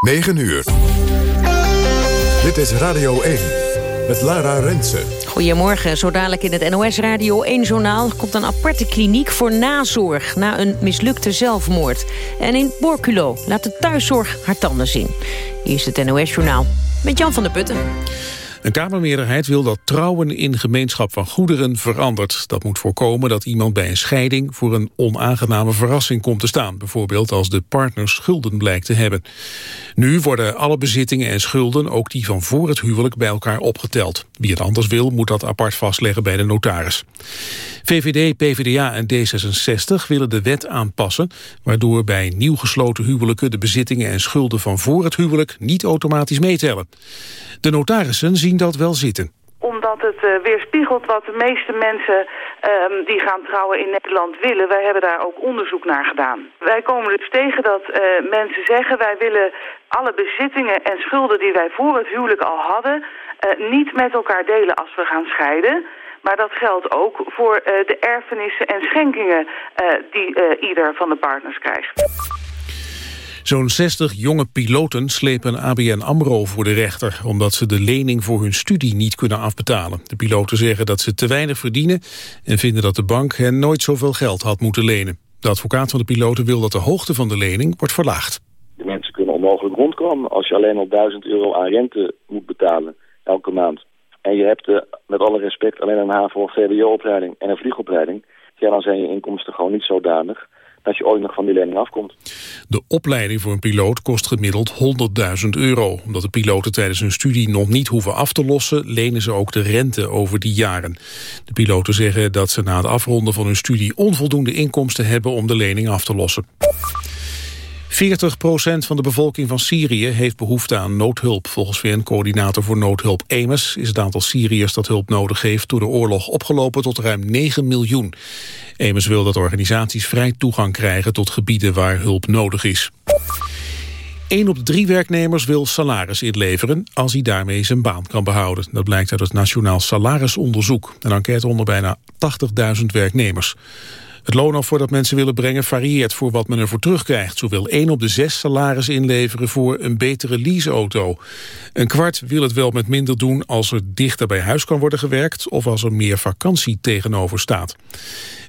9 uur. Dit is Radio 1 met Lara Rensen. Goedemorgen, zo dadelijk in het NOS Radio 1-journaal... komt een aparte kliniek voor nazorg na een mislukte zelfmoord. En in Borculo laat de thuiszorg haar tanden zien. Hier is het NOS-journaal met Jan van der Putten. Een Kamermeerderheid wil dat trouwen in gemeenschap van goederen verandert. Dat moet voorkomen dat iemand bij een scheiding voor een onaangename verrassing komt te staan. Bijvoorbeeld als de partner schulden blijkt te hebben. Nu worden alle bezittingen en schulden, ook die van voor het huwelijk, bij elkaar opgeteld. Wie het anders wil, moet dat apart vastleggen bij de notaris. VVD, PvdA en D66 willen de wet aanpassen... waardoor bij nieuw gesloten huwelijken de bezittingen en schulden van voor het huwelijk niet automatisch meetellen. De notarissen zien dat wel zitten omdat het uh, weerspiegelt wat de meeste mensen um, die gaan trouwen in Nederland willen. Wij hebben daar ook onderzoek naar gedaan. Wij komen dus tegen dat uh, mensen zeggen... wij willen alle bezittingen en schulden die wij voor het huwelijk al hadden... Uh, niet met elkaar delen als we gaan scheiden... Maar dat geldt ook voor de erfenissen en schenkingen die ieder van de partners krijgt. Zo'n 60 jonge piloten slepen ABN AMRO voor de rechter... omdat ze de lening voor hun studie niet kunnen afbetalen. De piloten zeggen dat ze te weinig verdienen... en vinden dat de bank hen nooit zoveel geld had moeten lenen. De advocaat van de piloten wil dat de hoogte van de lening wordt verlaagd. De mensen kunnen onmogelijk rondkomen als je alleen al 1000 euro aan rente moet betalen elke maand. En je hebt uh, met alle respect alleen een HAVO- of VWO-opleiding en een vliegopleiding... ja, dan zijn je inkomsten gewoon niet zodanig dat je ooit nog van die lening afkomt. De opleiding voor een piloot kost gemiddeld 100.000 euro. Omdat de piloten tijdens hun studie nog niet hoeven af te lossen... lenen ze ook de rente over die jaren. De piloten zeggen dat ze na het afronden van hun studie... onvoldoende inkomsten hebben om de lening af te lossen. 40% van de bevolking van Syrië heeft behoefte aan noodhulp. Volgens VN-coördinator voor noodhulp EMES is het aantal Syriërs dat hulp nodig heeft door de oorlog opgelopen tot ruim 9 miljoen. EMES wil dat organisaties vrij toegang krijgen tot gebieden waar hulp nodig is. Een op de drie werknemers wil salaris inleveren als hij daarmee zijn baan kan behouden. Dat blijkt uit het Nationaal Salarisonderzoek, een enquête onder bijna 80.000 werknemers. Het loonafvoer dat mensen willen brengen varieert voor wat men ervoor terugkrijgt. Zo wil 1 op de 6 salaris inleveren voor een betere leaseauto. Een kwart wil het wel met minder doen als er dichter bij huis kan worden gewerkt... of als er meer vakantie tegenover staat.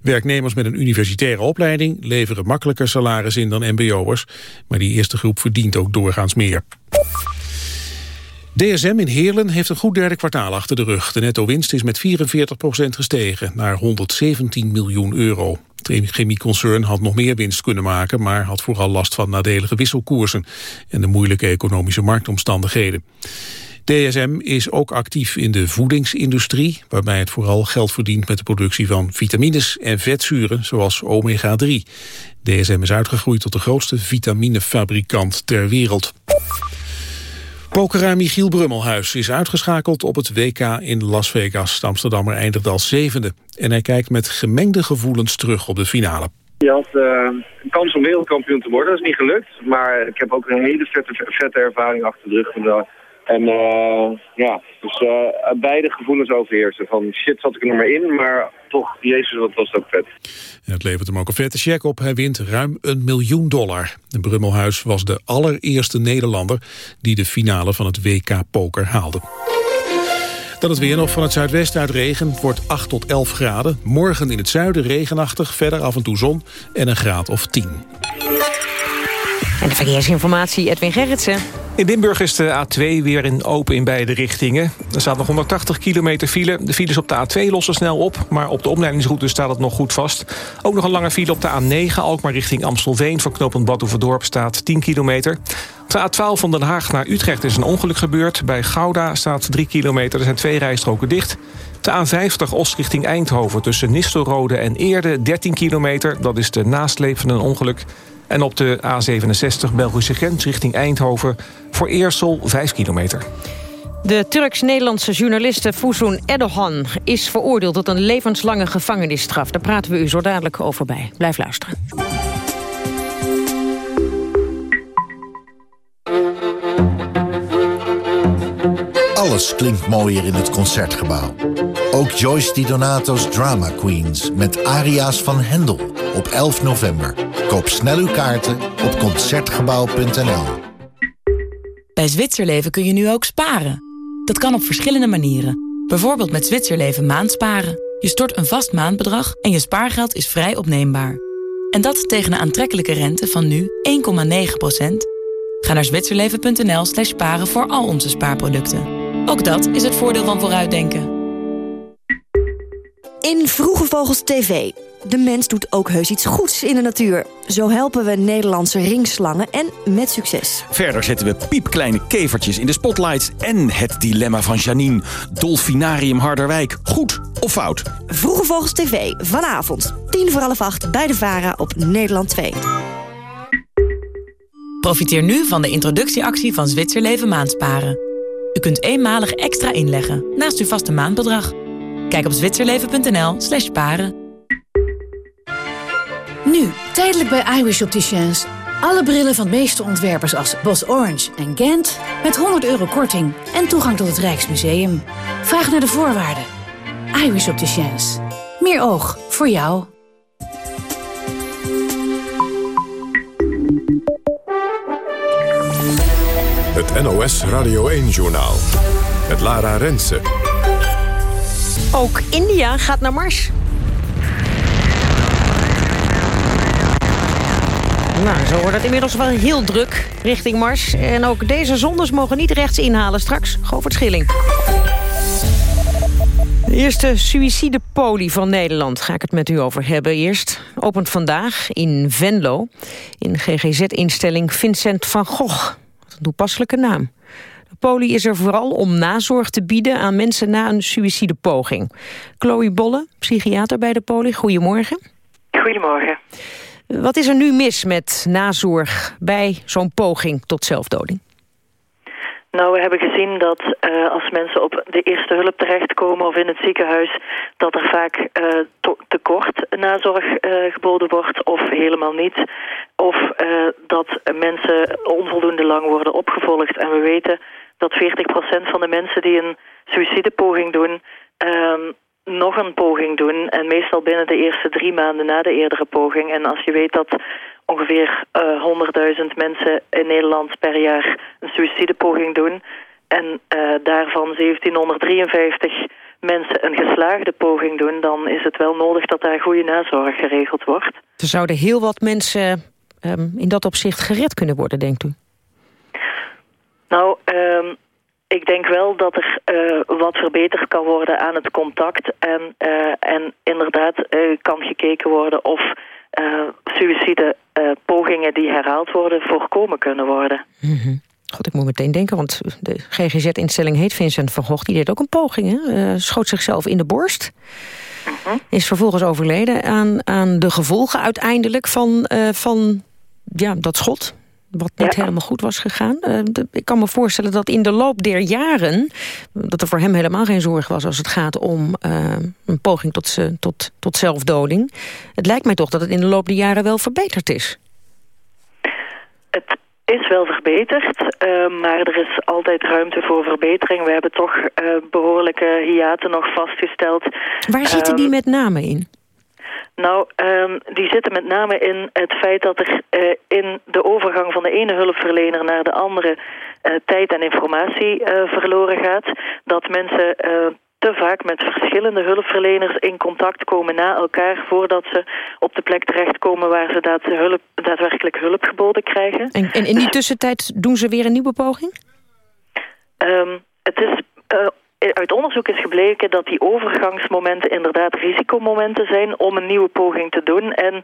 Werknemers met een universitaire opleiding leveren makkelijker salaris in dan mbo'ers. Maar die eerste groep verdient ook doorgaans meer. DSM in Heerlen heeft een goed derde kwartaal achter de rug. De netto-winst is met 44% gestegen naar 117 miljoen euro. Het chemieconcern had nog meer winst kunnen maken... maar had vooral last van nadelige wisselkoersen... en de moeilijke economische marktomstandigheden. DSM is ook actief in de voedingsindustrie... waarbij het vooral geld verdient met de productie van vitamines en vetzuren... zoals omega-3. DSM is uitgegroeid tot de grootste vitaminefabrikant ter wereld. Pokeraar Michiel Brummelhuis is uitgeschakeld op het WK in Las Vegas. De Amsterdammer eindigde als zevende. En hij kijkt met gemengde gevoelens terug op de finale. Je had uh, een kans om wereldkampioen te worden. Dat is niet gelukt. Maar ik heb ook een hele vette, ervaring achter de rug. En uh, ja, dus uh, beide gevoelens overheersen. Van shit zat ik er nog maar in, maar toch, jezus, wat was dat vet. En het levert hem ook een vette check op. Hij wint ruim een miljoen dollar. De Brummelhuis was de allereerste Nederlander die de finale van het WK Poker haalde. Dan het weer nog van het zuidwesten uit regen. Wordt 8 tot 11 graden. Morgen in het zuiden regenachtig, verder af en toe zon en een graad of 10. En de verkeersinformatie, Edwin Gerritsen. In Limburg is de A2 weer in open in beide richtingen. Er staat nog 180 kilometer file. De files op de A2 lossen snel op, maar op de omleidingsroute staat het nog goed vast. Ook nog een lange file op de A9, Alkmaar richting Amstelveen... voor knooppunt Badhoevedorp staat 10 kilometer. Op de A12 van Den Haag naar Utrecht is een ongeluk gebeurd. Bij Gouda staat 3 kilometer, er zijn twee rijstroken dicht. De A50 Oost richting Eindhoven tussen Nistelrode en Eerde 13 kilometer. Dat is de nasleep van een ongeluk. En op de A67 Belgische grens richting Eindhoven voor Eersel 5 kilometer. De Turks-Nederlandse journaliste Fuzun Erdogan is veroordeeld tot een levenslange gevangenisstraf. Daar praten we u zo dadelijk over bij. Blijf luisteren. Alles klinkt mooier in het Concertgebouw. Ook Joyce Di Donato's Drama Queens met aria's van Hendel op 11 november. Koop snel uw kaarten op Concertgebouw.nl. Bij Zwitserleven kun je nu ook sparen. Dat kan op verschillende manieren. Bijvoorbeeld met Zwitserleven maandsparen. Je stort een vast maandbedrag en je spaargeld is vrij opneembaar. En dat tegen een aantrekkelijke rente van nu 1,9%. Ga naar zwitserleven.nl slash sparen voor al onze spaarproducten. Ook dat is het voordeel van vooruitdenken. In Vroege Vogels TV. De mens doet ook heus iets goeds in de natuur. Zo helpen we Nederlandse ringslangen en met succes. Verder zetten we piepkleine kevertjes in de spotlights... en het dilemma van Janine. Dolfinarium Harderwijk. Goed of fout? Vroege Vogels TV. Vanavond. tien voor half acht bij de VARA op Nederland 2. Profiteer nu van de introductieactie van Zwitserleven Maandsparen. U kunt eenmalig extra inleggen naast uw vaste maandbedrag. Kijk op zwitserleven.nl slash paren. Nu, tijdelijk bij iWish Opticians. Alle brillen van de meeste ontwerpers als Bos Orange en Gent... met 100 euro korting en toegang tot het Rijksmuseum. Vraag naar de voorwaarden. iWish Opticians. Meer oog voor jou. Het NOS Radio 1-journaal. Het Lara Rensen. Ook India gaat naar Mars. Nou, zo wordt het inmiddels wel heel druk richting Mars. En ook deze zondes mogen niet rechts inhalen straks. Govert Schilling. De eerste suïcidepolie van Nederland ga ik het met u over hebben. Eerst opent vandaag in Venlo, in GGZ-instelling Vincent van Gogh. Wat een toepasselijke naam. De poli is er vooral om nazorg te bieden aan mensen na een suïcidepoging. Chloe Bolle, psychiater bij de poli, goedemorgen. Goedemorgen. Wat is er nu mis met nazorg bij zo'n poging tot zelfdoding? Nou, we hebben gezien dat uh, als mensen op de eerste hulp terechtkomen of in het ziekenhuis, dat er vaak uh, tekort nazorg uh, geboden wordt of helemaal niet. Of dat mensen onvoldoende lang worden opgevolgd. En we weten dat 40% van de mensen die een suïcidepoging doen, ehm, nog een poging doen. En meestal binnen de eerste drie maanden na de eerdere poging. En als je weet dat ongeveer uh, 100.000 mensen in Nederland per jaar een suïcidepoging doen. En uh, daarvan 1753 mensen een geslaagde poging doen... dan is het wel nodig dat daar goede nazorg geregeld wordt. Er zouden heel wat mensen um, in dat opzicht gered kunnen worden, denkt u? Nou, um, ik denk wel dat er uh, wat verbeterd kan worden aan het contact. En, uh, en inderdaad uh, kan gekeken worden of suïcide pogingen die herhaald worden voorkomen kunnen worden. Mm -hmm. God, ik moet meteen denken, want de GGZ-instelling heet Vincent van Gogh. Die deed ook een poging, hè? schoot zichzelf in de borst. Mm -hmm. Is vervolgens overleden aan, aan de gevolgen uiteindelijk van, van ja, dat schot wat niet ja. helemaal goed was gegaan. Uh, de, ik kan me voorstellen dat in de loop der jaren... dat er voor hem helemaal geen zorg was als het gaat om uh, een poging tot, uh, tot, tot zelfdoding. Het lijkt mij toch dat het in de loop der jaren wel verbeterd is. Het is wel verbeterd, maar er is altijd ruimte voor verbetering. We hebben toch behoorlijke hiaten nog vastgesteld. Waar zitten die met name in? Nou, um, die zitten met name in het feit dat er uh, in de overgang van de ene hulpverlener naar de andere uh, tijd en informatie uh, verloren gaat. Dat mensen te vaak met verschillende hulpverleners in contact komen na elkaar... voordat ze op de plek terechtkomen waar ze daad hulp, daadwerkelijk hulp geboden krijgen. En, en in die tussentijd doen ze weer een nieuwe poging? Um, het is uit onderzoek is gebleken dat die overgangsmomenten inderdaad risicomomenten zijn om een nieuwe poging te doen. En uh,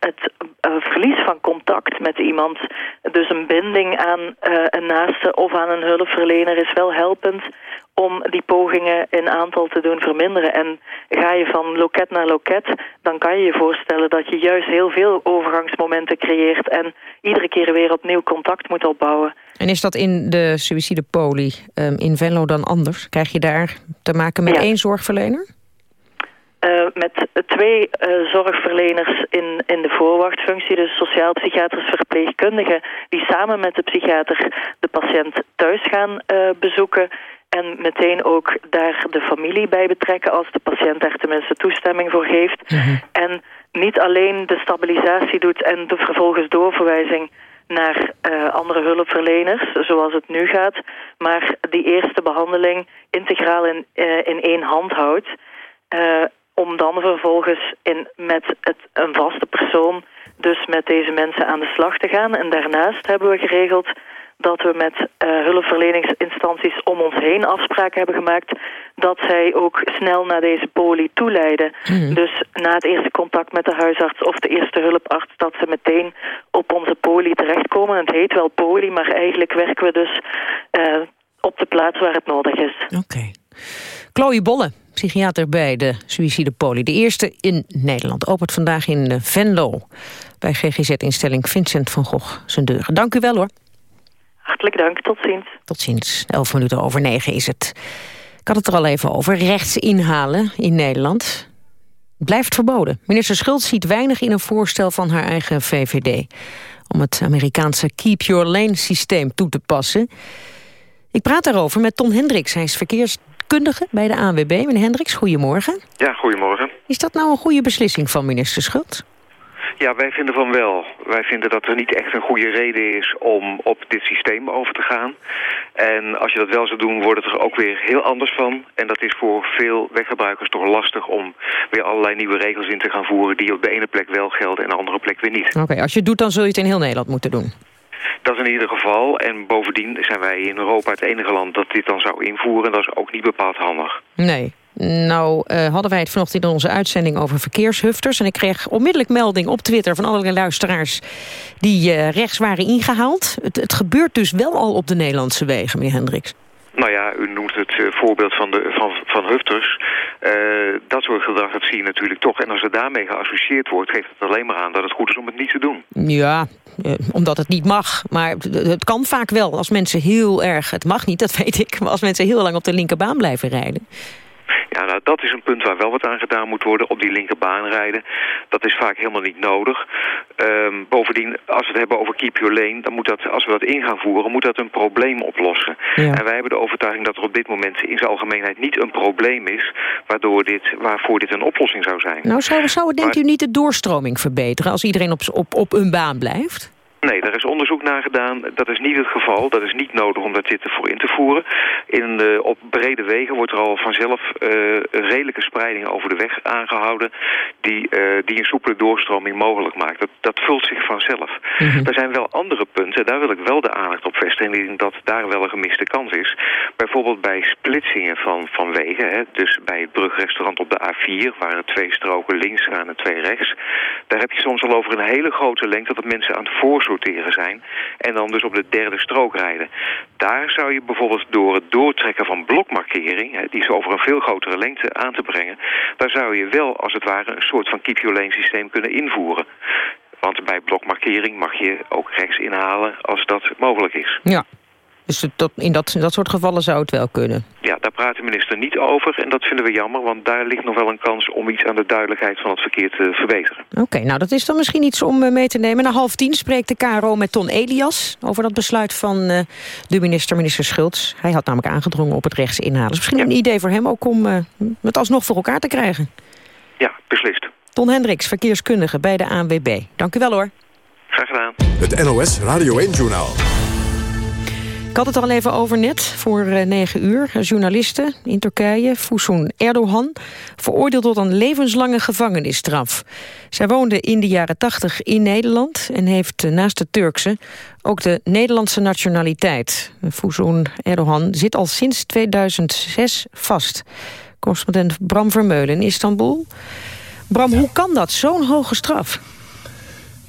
het uh, verlies van contact met iemand, dus een binding aan een naaste of aan een hulpverlener is wel helpend om die pogingen in aantal te doen verminderen. En ga je van loket naar loket, dan kan je je voorstellen dat je juist heel veel overgangsmomenten creëert en iedere keer weer opnieuw contact moet opbouwen. En is dat in de suïcidepolie um, in Venlo dan anders? Krijg je daar te maken met ja. één zorgverlener? Uh, met twee uh, zorgverleners in, in de voorwachtfunctie, dus sociaal-psychiatrische verpleegkundigen, die samen met de psychiater de patiënt thuis gaan uh, bezoeken. En meteen ook daar de familie bij betrekken als de patiënt daar tenminste toestemming voor heeft. Mm -hmm. En niet alleen de stabilisatie doet en de vervolgens doorverwijzing naar uh, andere hulpverleners, zoals het nu gaat, maar die eerste behandeling integraal in, uh, in één hand houdt. Uh, om dan vervolgens in, met het, een vaste persoon dus met deze mensen aan de slag te gaan. En daarnaast hebben we geregeld dat we met uh, hulpverleningsinstanties om ons heen afspraken hebben gemaakt dat zij ook snel naar deze poli toeleiden. Mm. Dus na het eerste contact met de huisarts of de eerste hulparts dat ze meteen op onze poli terechtkomen. Het heet wel poli, maar eigenlijk werken we dus uh, op de plaats waar het nodig is. Oké. Okay. Chloe Bolle, psychiater bij de suïcidepoli. De eerste in Nederland. Opent vandaag in Venlo. Bij GGZ-instelling Vincent van Gogh zijn deuren. Dank u wel hoor. Hartelijk dank, tot ziens. Tot ziens, elf minuten over negen is het. Ik had het er al even over, rechts inhalen in Nederland. Blijft verboden. Minister Schultz ziet weinig in een voorstel van haar eigen VVD... om het Amerikaanse Keep Your Lane systeem toe te passen. Ik praat daarover met Tom Hendricks. Hij is verkeerskundige bij de ANWB. Meneer Hendricks, goedemorgen. Ja, goedemorgen. Is dat nou een goede beslissing van minister Schultz? Ja, wij vinden van wel. Wij vinden dat er niet echt een goede reden is om op dit systeem over te gaan. En als je dat wel zou doen, wordt het er ook weer heel anders van. En dat is voor veel weggebruikers toch lastig om weer allerlei nieuwe regels in te gaan voeren... die op de ene plek wel gelden en de andere plek weer niet. Oké, als je het doet, dan zul je het in heel Nederland moeten doen. Dat is in ieder geval. En bovendien zijn wij in Europa het enige land dat dit dan zou invoeren. Dat is ook niet bepaald handig. Nee. Nou uh, hadden wij het vanochtend in onze uitzending over verkeershufters. En ik kreeg onmiddellijk melding op Twitter van allerlei luisteraars... die uh, rechts waren ingehaald. Het, het gebeurt dus wel al op de Nederlandse wegen, meneer Hendricks. Nou ja, u noemt het uh, voorbeeld van, de, van, van hufters. Uh, dat soort gedrag, dat zie je natuurlijk toch. En als het daarmee geassocieerd wordt, geeft het alleen maar aan dat het goed is om het niet te doen. Ja, uh, omdat het niet mag. Maar het kan vaak wel. Als mensen heel erg, het mag niet, dat weet ik. Maar als mensen heel lang op de linkerbaan blijven rijden. Ja, nou, dat is een punt waar wel wat aan gedaan moet worden. Op die linkerbaan rijden. Dat is vaak helemaal niet nodig. Um, bovendien, als we het hebben over keep your lane... dan moet dat, als we dat in gaan voeren, moet dat een probleem oplossen. Ja. En wij hebben de overtuiging dat er op dit moment in zijn algemeenheid niet een probleem is... Waardoor dit, waarvoor dit een oplossing zou zijn. Nou, zou, zou het, denkt maar, u niet de doorstroming verbeteren... als iedereen op, op, op een baan blijft? Nee, daar is onderzoek naar gedaan. Dat is niet het geval. Dat is niet nodig om dat dit ervoor in te voeren. In op brede wegen wordt er al vanzelf uh, een redelijke spreiding over de weg aangehouden... die, uh, die een soepele doorstroming mogelijk maakt. Dat, dat vult zich vanzelf. Mm -hmm. Er zijn wel andere punten. Daar wil ik wel de aandacht op vestigen. dat daar wel een gemiste kans is. Bijvoorbeeld bij splitsingen van, van wegen. Hè, dus bij het brugrestaurant op de A4... waar er twee stroken links gaan en twee rechts. Daar heb je soms al over een hele grote lengte... dat mensen aan het voorsorteren zijn. En dan dus op de derde strook rijden. Daar zou je bijvoorbeeld door het doortrekken van blokmarkering... Hè, die is over een veel grotere lengte aan te brengen... daar zou je wel als het ware een soort van keep your lane systeem kunnen invoeren. Want bij blokmarkering mag je ook rechts inhalen als dat mogelijk is. Ja, dus in, dat, in dat soort gevallen zou het wel kunnen? Daar praat de minister niet over en dat vinden we jammer... want daar ligt nog wel een kans om iets aan de duidelijkheid van het verkeer te verbeteren. Oké, okay, nou dat is dan misschien iets om uh, mee te nemen. Na half tien spreekt de KRO met Ton Elias over dat besluit van uh, de minister, minister Schultz. Hij had namelijk aangedrongen op het rechts inhalen. Dus misschien ja. een idee voor hem ook om uh, het alsnog voor elkaar te krijgen. Ja, beslist. Ton Hendricks, verkeerskundige bij de ANWB. Dank u wel hoor. Graag gedaan. Het NOS Radio 1-journaal. Ik had het al even over net, voor uh, negen uur. Journalisten in Turkije, Fusun Erdogan... veroordeeld tot een levenslange gevangenisstraf. Zij woonde in de jaren tachtig in Nederland... en heeft uh, naast de Turkse ook de Nederlandse nationaliteit. Fusun Erdogan zit al sinds 2006 vast. Correspondent Bram Vermeulen in Istanbul. Bram, hoe kan dat, zo'n hoge straf?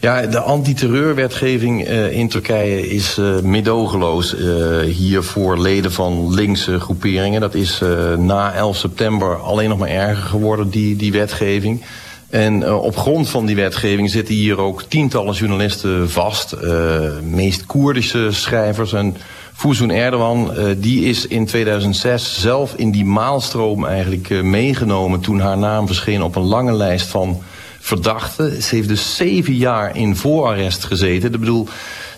Ja, de antiterreurwetgeving uh, in Turkije is uh, middogeloos uh, hier voor leden van linkse groeperingen. Dat is na 11 september alleen nog maar erger geworden, die, die wetgeving. En op grond van die wetgeving zitten hier ook tientallen journalisten vast. meest Koerdische schrijvers. En Fuzun Erdogan, die is in 2006 zelf in die maalstroom eigenlijk meegenomen... toen haar naam verscheen op een lange lijst van verdachte. Ze heeft dus zeven jaar in voorarrest gezeten. Ik bedoel,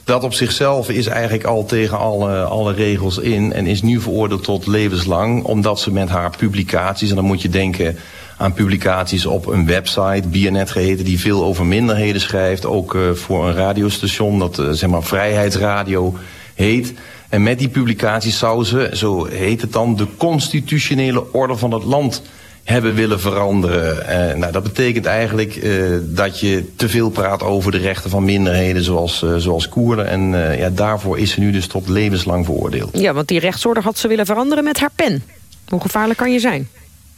dat op zichzelf is eigenlijk al tegen alle, alle regels in... en is nu veroordeeld tot levenslang... omdat ze met haar publicaties, en dan moet je denken aan publicaties op een website, Biernet geheten, die veel over minderheden schrijft. Ook voor een radiostation dat zeg maar Vrijheidsradio heet. En met die publicaties zou ze, zo heet het dan, de constitutionele orde van het land hebben willen veranderen. Uh, nou, dat betekent eigenlijk uh, dat je te veel praat over de rechten van minderheden zoals, uh, zoals Koerden. En ja, daarvoor is ze nu dus tot levenslang veroordeeld. Ja, want die rechtsorde had ze willen veranderen met haar pen. Hoe gevaarlijk kan je zijn?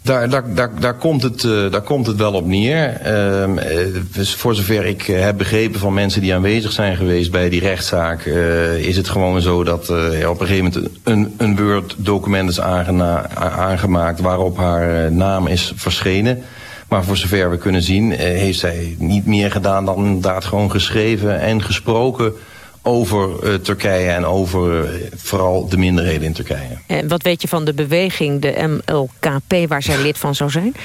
Daar, daar, daar, komt het, uh, daar komt het wel op neer. Uh, dus voor zover ik heb begrepen van mensen die aanwezig zijn geweest bij die rechtszaak... Is het gewoon zo dat op een gegeven moment een, een Word-document is aangemaakt... waarop haar naam is verschenen. Maar voor zover we kunnen zien heeft zij niet meer gedaan dan inderdaad gewoon geschreven en gesproken over uh, Turkije en over uh, vooral de minderheden in Turkije. En wat weet je van de beweging, de MLKP, waar zij lid van zou zijn?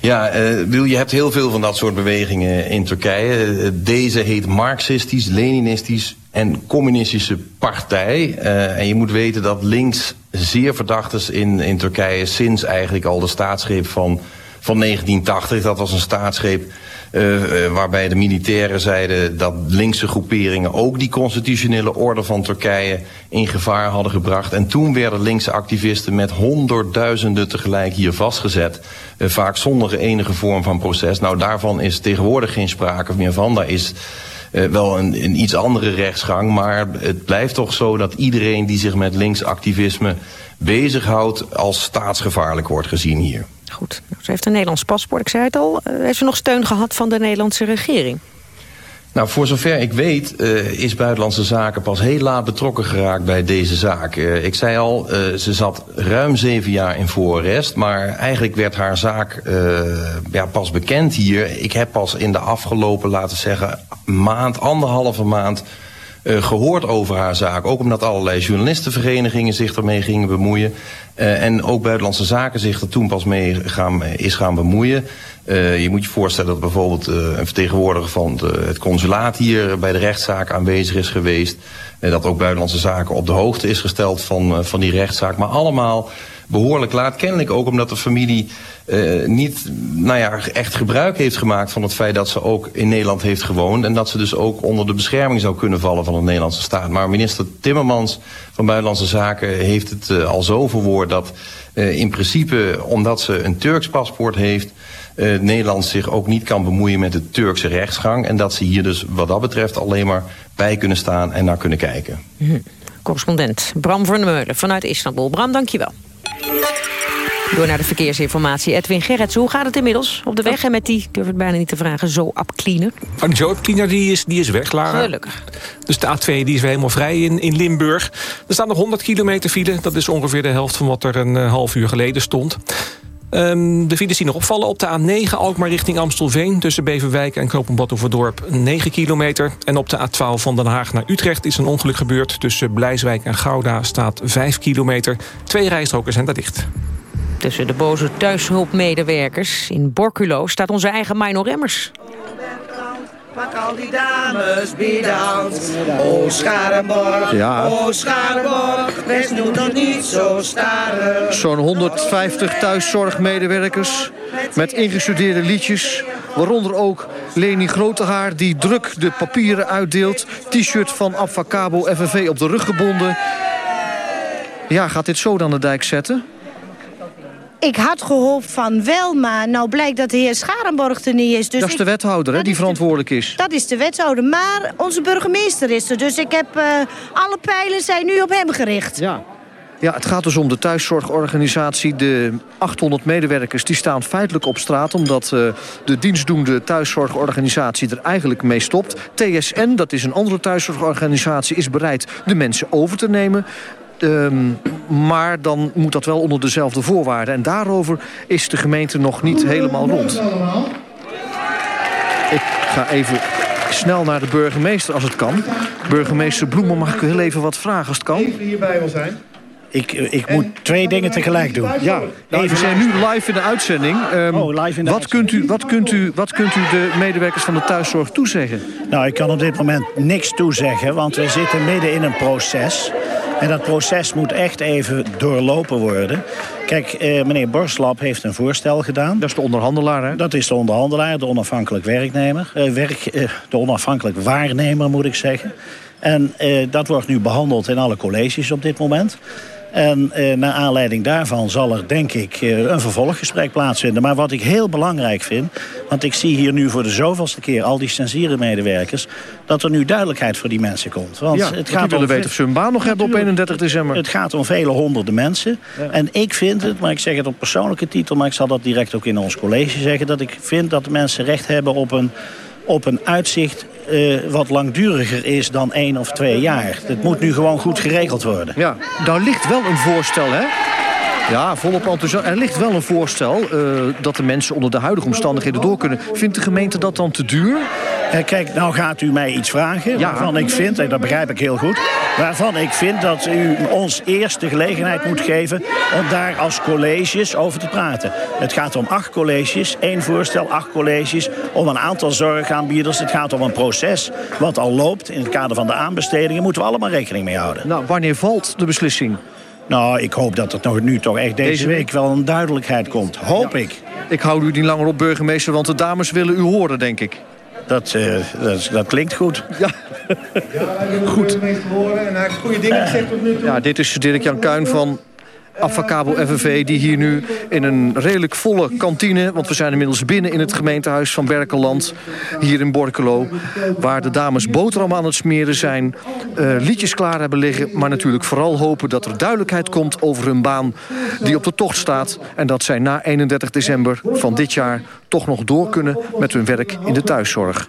Ja, uh, je hebt heel veel van dat soort bewegingen in Turkije. deze heet Marxistisch, Leninistisch en Communistische Partij. en je moet weten dat links zeer verdacht is in, in Turkije... sinds eigenlijk al de staatsgreep van, van 1980. Dat was een staatsgreep waarbij de militairen zeiden dat linkse groeperingen ook die constitutionele orde van Turkije in gevaar hadden gebracht. En toen werden linkse activisten met honderdduizenden tegelijk hier vastgezet. Uh, vaak zonder enige vorm van proces. Nou, daarvan is tegenwoordig geen sprake meer van. Daar is uh, wel een, een, iets andere rechtsgang. Maar het blijft toch zo dat iedereen die zich met linksactivisme bezighoudt als staatsgevaarlijk wordt gezien hier. Ze heeft een Nederlands paspoort, ik zei het al. Uh, heeft ze nog steun gehad van de Nederlandse regering? Nou, voor zover ik weet uh, is Buitenlandse Zaken pas heel laat betrokken geraakt bij deze zaak. Uh, ik zei al, ze zat ruim zeven jaar in voorarrest, maar eigenlijk werd haar zaak ja, pas bekend hier. Ik heb pas in de afgelopen, laten we zeggen, maand, anderhalve maand gehoord over haar zaak. Ook omdat allerlei journalistenverenigingen zich ermee gingen bemoeien. Uh, en ook Buitenlandse Zaken zich er toen pas mee gaan, is gaan bemoeien. Uh, je moet je voorstellen dat bijvoorbeeld een vertegenwoordiger van het consulaat hier bij de rechtszaak aanwezig is geweest. dat ook Buitenlandse Zaken op de hoogte is gesteld van, van die rechtszaak. Maar allemaal behoorlijk laat. Kennelijk ook omdat de familie uh, niet nou ja, echt gebruik heeft gemaakt van het feit dat ze ook in Nederland heeft gewoond. En dat ze dus ook onder de bescherming zou kunnen vallen van de Nederlandse staat. Maar minister Timmermans van Buitenlandse Zaken heeft het uh, al zo verwoord dat uh, in principe, omdat ze een Turks paspoort heeft, Nederland zich ook niet kan bemoeien met de Turkse rechtsgang. En dat ze hier dus wat dat betreft alleen maar bij kunnen staan en naar kunnen kijken. Hm. Correspondent Bram van der Meulen vanuit Istanbul. Bram, dankjewel. Door naar de verkeersinformatie. Edwin Gerrits, hoe gaat het inmiddels op de weg? En met die, durf het bijna niet te vragen, zo Cleaner? Oh, die zo Cleaner die is, die is weg, Lara. Gelukkig. Dus de A2 die is weer helemaal vrij in, in Limburg. Er staat nog 100 kilometer file. Dat is ongeveer de helft van wat er een uh, half uur geleden stond. Um, de files die nog opvallen op de A9 Alkmaar richting Amstelveen... tussen Beverwijk en Knopenbadhoevedorp 9 kilometer. En op de A12 van Den Haag naar Utrecht is een ongeluk gebeurd. Tussen Blijswijk en Gouda staat 5 kilometer. Twee rijstroken zijn daar dicht. Tussen de boze thuishulpmedewerkers in Borculo staat onze eigen Mino Remmers. Pak al die dames, bedankt. Oh, Scharenborg, ja. oh, Scharenborg, wees nu nog niet zo starig. Zo'n 150 thuiszorgmedewerkers met ingestudeerde liedjes. Waaronder ook Leni Grotehaar, die druk de papieren uitdeelt. T-shirt van Abfacabo FNV op de rug gebonden. Ja, gaat dit zo dan de dijk zetten? Ik had gehoopt van wel, maar nou blijkt dat de heer Scharenborg er niet is. Dus dat is de wethouder, hè, die verantwoordelijk is. Dat is de wethouder, maar onze burgemeester is er. Dus ik heb uh, alle pijlen zijn nu op hem gericht. Ja. Ja, het gaat dus om de thuiszorgorganisatie. De 800 medewerkers die staan feitelijk op straat... omdat uh, de dienstdoende thuiszorgorganisatie er eigenlijk mee stopt. TSN, dat is een andere thuiszorgorganisatie... is bereid de mensen over te nemen. Um, maar dan moet dat wel onder dezelfde voorwaarden. En daarover is de gemeente nog niet helemaal rond. Ik ga even snel naar de burgemeester als het kan. Burgemeester Bloemen, mag ik u heel even wat vragen als het kan? Even hierbij wil zijn. Ik, ik moet twee dingen tegelijk doen. Ja, nou, we zijn nu live in de uitzending. Um, oh, live in de wat, kunt u, wat, kunt u, wat kunt u de medewerkers van de thuiszorg toezeggen? Nou, ik kan op dit moment niks toezeggen, want we zitten midden in een proces. En dat proces moet echt even doorlopen worden. Kijk, eh, meneer Borslap heeft een voorstel gedaan. Dat is de onderhandelaar, hè? Dat is de onderhandelaar, de onafhankelijk werknemer. Eh, werk, eh, de onafhankelijk waarnemer, moet ik zeggen. En eh, dat wordt nu behandeld in alle colleges op dit moment. En eh, naar aanleiding daarvan zal er, denk ik, eh, een vervolggesprek plaatsvinden. Maar wat ik heel belangrijk vind... want ik zie hier nu voor de zoveelste keer al die censuremedewerkers... dat er nu duidelijkheid voor die mensen komt. Want ja, het gaat die willen weten of ze hun baan nog hebben op 31 december. Het gaat om vele honderden mensen. En ik vind het, maar ik zeg het op persoonlijke titel... maar ik zal dat direct ook in ons college zeggen... dat ik vind dat de mensen recht hebben op een op een uitzicht uh, wat langduriger is dan één of twee jaar. Het moet nu gewoon goed geregeld worden. Ja, daar ligt wel een voorstel, hè? Ja, volop enthousiasme. Er ligt wel een voorstel uh, dat de mensen onder de huidige omstandigheden door kunnen. Vindt de gemeente dat dan te duur? Uh, kijk, nou gaat u mij iets vragen ja. waarvan ik vind, en dat begrijp ik heel goed... waarvan ik vind dat u ons eerst de gelegenheid moet geven... om daar als colleges over te praten. Het gaat om acht colleges, één voorstel, acht colleges... om een aantal zorgaanbieders. Het gaat om een proces wat al loopt in het kader van de aanbestedingen. Moeten we allemaal rekening mee houden. Nou, wanneer valt de beslissing? Nou, ik hoop dat het nog, nu toch echt deze, deze week wel een duidelijkheid komt. Hoop ja. ik. Ik hou u niet langer op, burgemeester, want de dames willen u horen, denk ik. Dat, uh, dat, dat, klinkt goed. Ja. goed. En hij heeft goede dingen gezegd tot nu toe. Ja, dit is Dirk-Jan Kuin van Avacabo FNV die hier nu in een redelijk volle kantine... want we zijn inmiddels binnen in het gemeentehuis van Berkeland... hier in Borkelo, waar de dames boterham aan het smeren zijn... Uh, liedjes klaar hebben liggen, maar natuurlijk vooral hopen... dat er duidelijkheid komt over hun baan die op de tocht staat... en dat zij na 31 december van dit jaar toch nog door kunnen... met hun werk in de thuiszorg.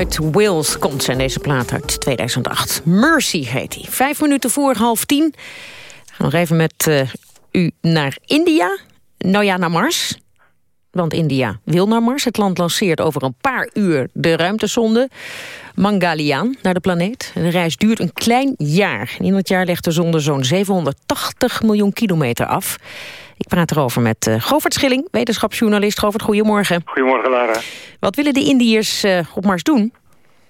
Uit Wales komt zijn deze plaat uit 2008. Mercy heet hij. Vijf minuten voor half tien. Gaan nog even met uh, u naar India. Nou ja, naar Mars. Want India wil naar Mars. Het land lanceert over een paar uur de ruimtesonde Mangaliaan naar de planeet. De reis duurt een klein jaar. In dat jaar legt de zonde zo'n 780 miljoen kilometer af. Ik praat erover met uh, Govert Schilling, wetenschapsjournalist. Govert, goedemorgen. Goedemorgen, Lara. Wat willen de Indiërs uh, op Mars doen?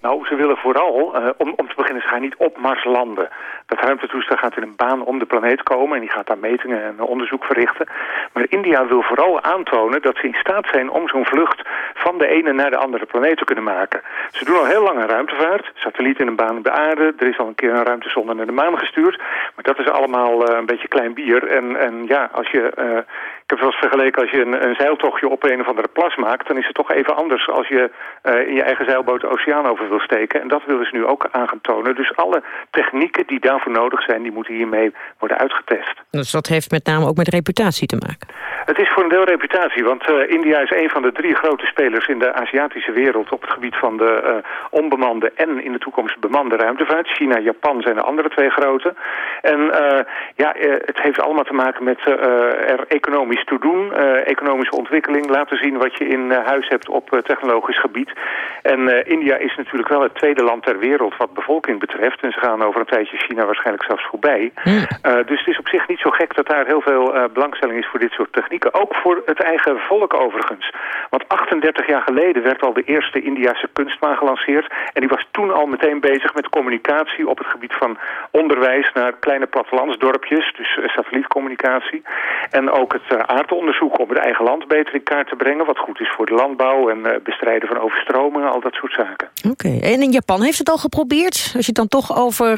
Nou, ze willen vooral, uh, om, om te beginnen, ze gaan niet op Mars landen. Dat ruimtetoestel gaat in een baan om de planeet komen en die gaat daar metingen en onderzoek verrichten. Maar India wil vooral aantonen dat ze in staat zijn om zo'n vlucht van de ene naar de andere planeet te kunnen maken. Ze doen al heel lang een ruimtevaart, satelliet in een baan op de aarde, er is al een keer een ruimtesonde naar de maan gestuurd. Maar dat is allemaal uh, een beetje klein bier. En, en ja, als je, uh, ik heb wel eens vergeleken, als je een, een, zeiltochtje op een of andere plas maakt, dan is het toch even anders als je uh, in je eigen zeilboot de oceaan over wil steken. En dat willen ze nu ook aan gaan tonen. Dus alle technieken die daar voor nodig zijn, die moeten hiermee worden uitgetest. Dus dat heeft met name ook met reputatie te maken? Het is voor een deel reputatie, want uh, India is een van de drie grote spelers in de Aziatische wereld op het gebied van de uh, onbemande en in de toekomst bemande ruimtevaart. China en Japan zijn de andere twee grote. En uh, ja, het heeft allemaal te maken met er economisch toe doen, economische ontwikkeling, laten zien wat je in huis hebt op technologisch gebied. En India is natuurlijk wel het tweede land ter wereld wat bevolking betreft. En ze gaan over een tijdje China waarschijnlijk zelfs voorbij. Mm. Uh, dus het is op zich niet zo gek dat daar heel veel uh, belangstelling is voor dit soort technieken. Ook voor het eigen volk overigens. Want 38 jaar geleden werd al de eerste Indiase kunstmaan gelanceerd. En die was toen al meteen bezig met communicatie op het gebied van onderwijs naar kleine plattelandsdorpjes. Dus uh, satellietcommunicatie. En ook het aardonderzoek om het eigen land beter in kaart te brengen. Wat goed is voor de landbouw en bestrijden van overstromingen, al dat soort zaken. Oké, okay. en in Japan heeft het al geprobeerd? Als je het dan toch over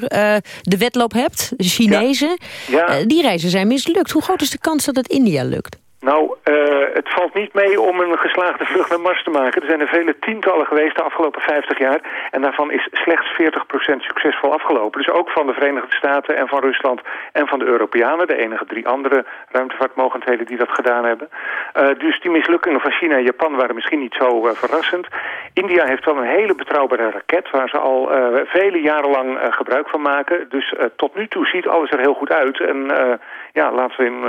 de wedloop hebt, de Chinezen. Ja. Ja. Uh, die reizen zijn mislukt. Hoe groot is de kans dat het India lukt? Nou, uh, het valt niet mee om een geslaagde vlucht naar Mars te maken. Er zijn er vele tientallen geweest de afgelopen 50 jaar. En daarvan is slechts 40% succesvol afgelopen. Dus ook van de Verenigde Staten en van Rusland en van de Europeanen. De enige drie andere ruimtevaartmogendheden die dat gedaan hebben. Uh, dus die mislukkingen van China en Japan waren misschien niet zo uh, verrassend. India heeft wel een hele betrouwbare raket... waar ze al vele jaren lang gebruik van maken. Dus tot nu toe ziet alles er heel goed uit. En ja, laten we hem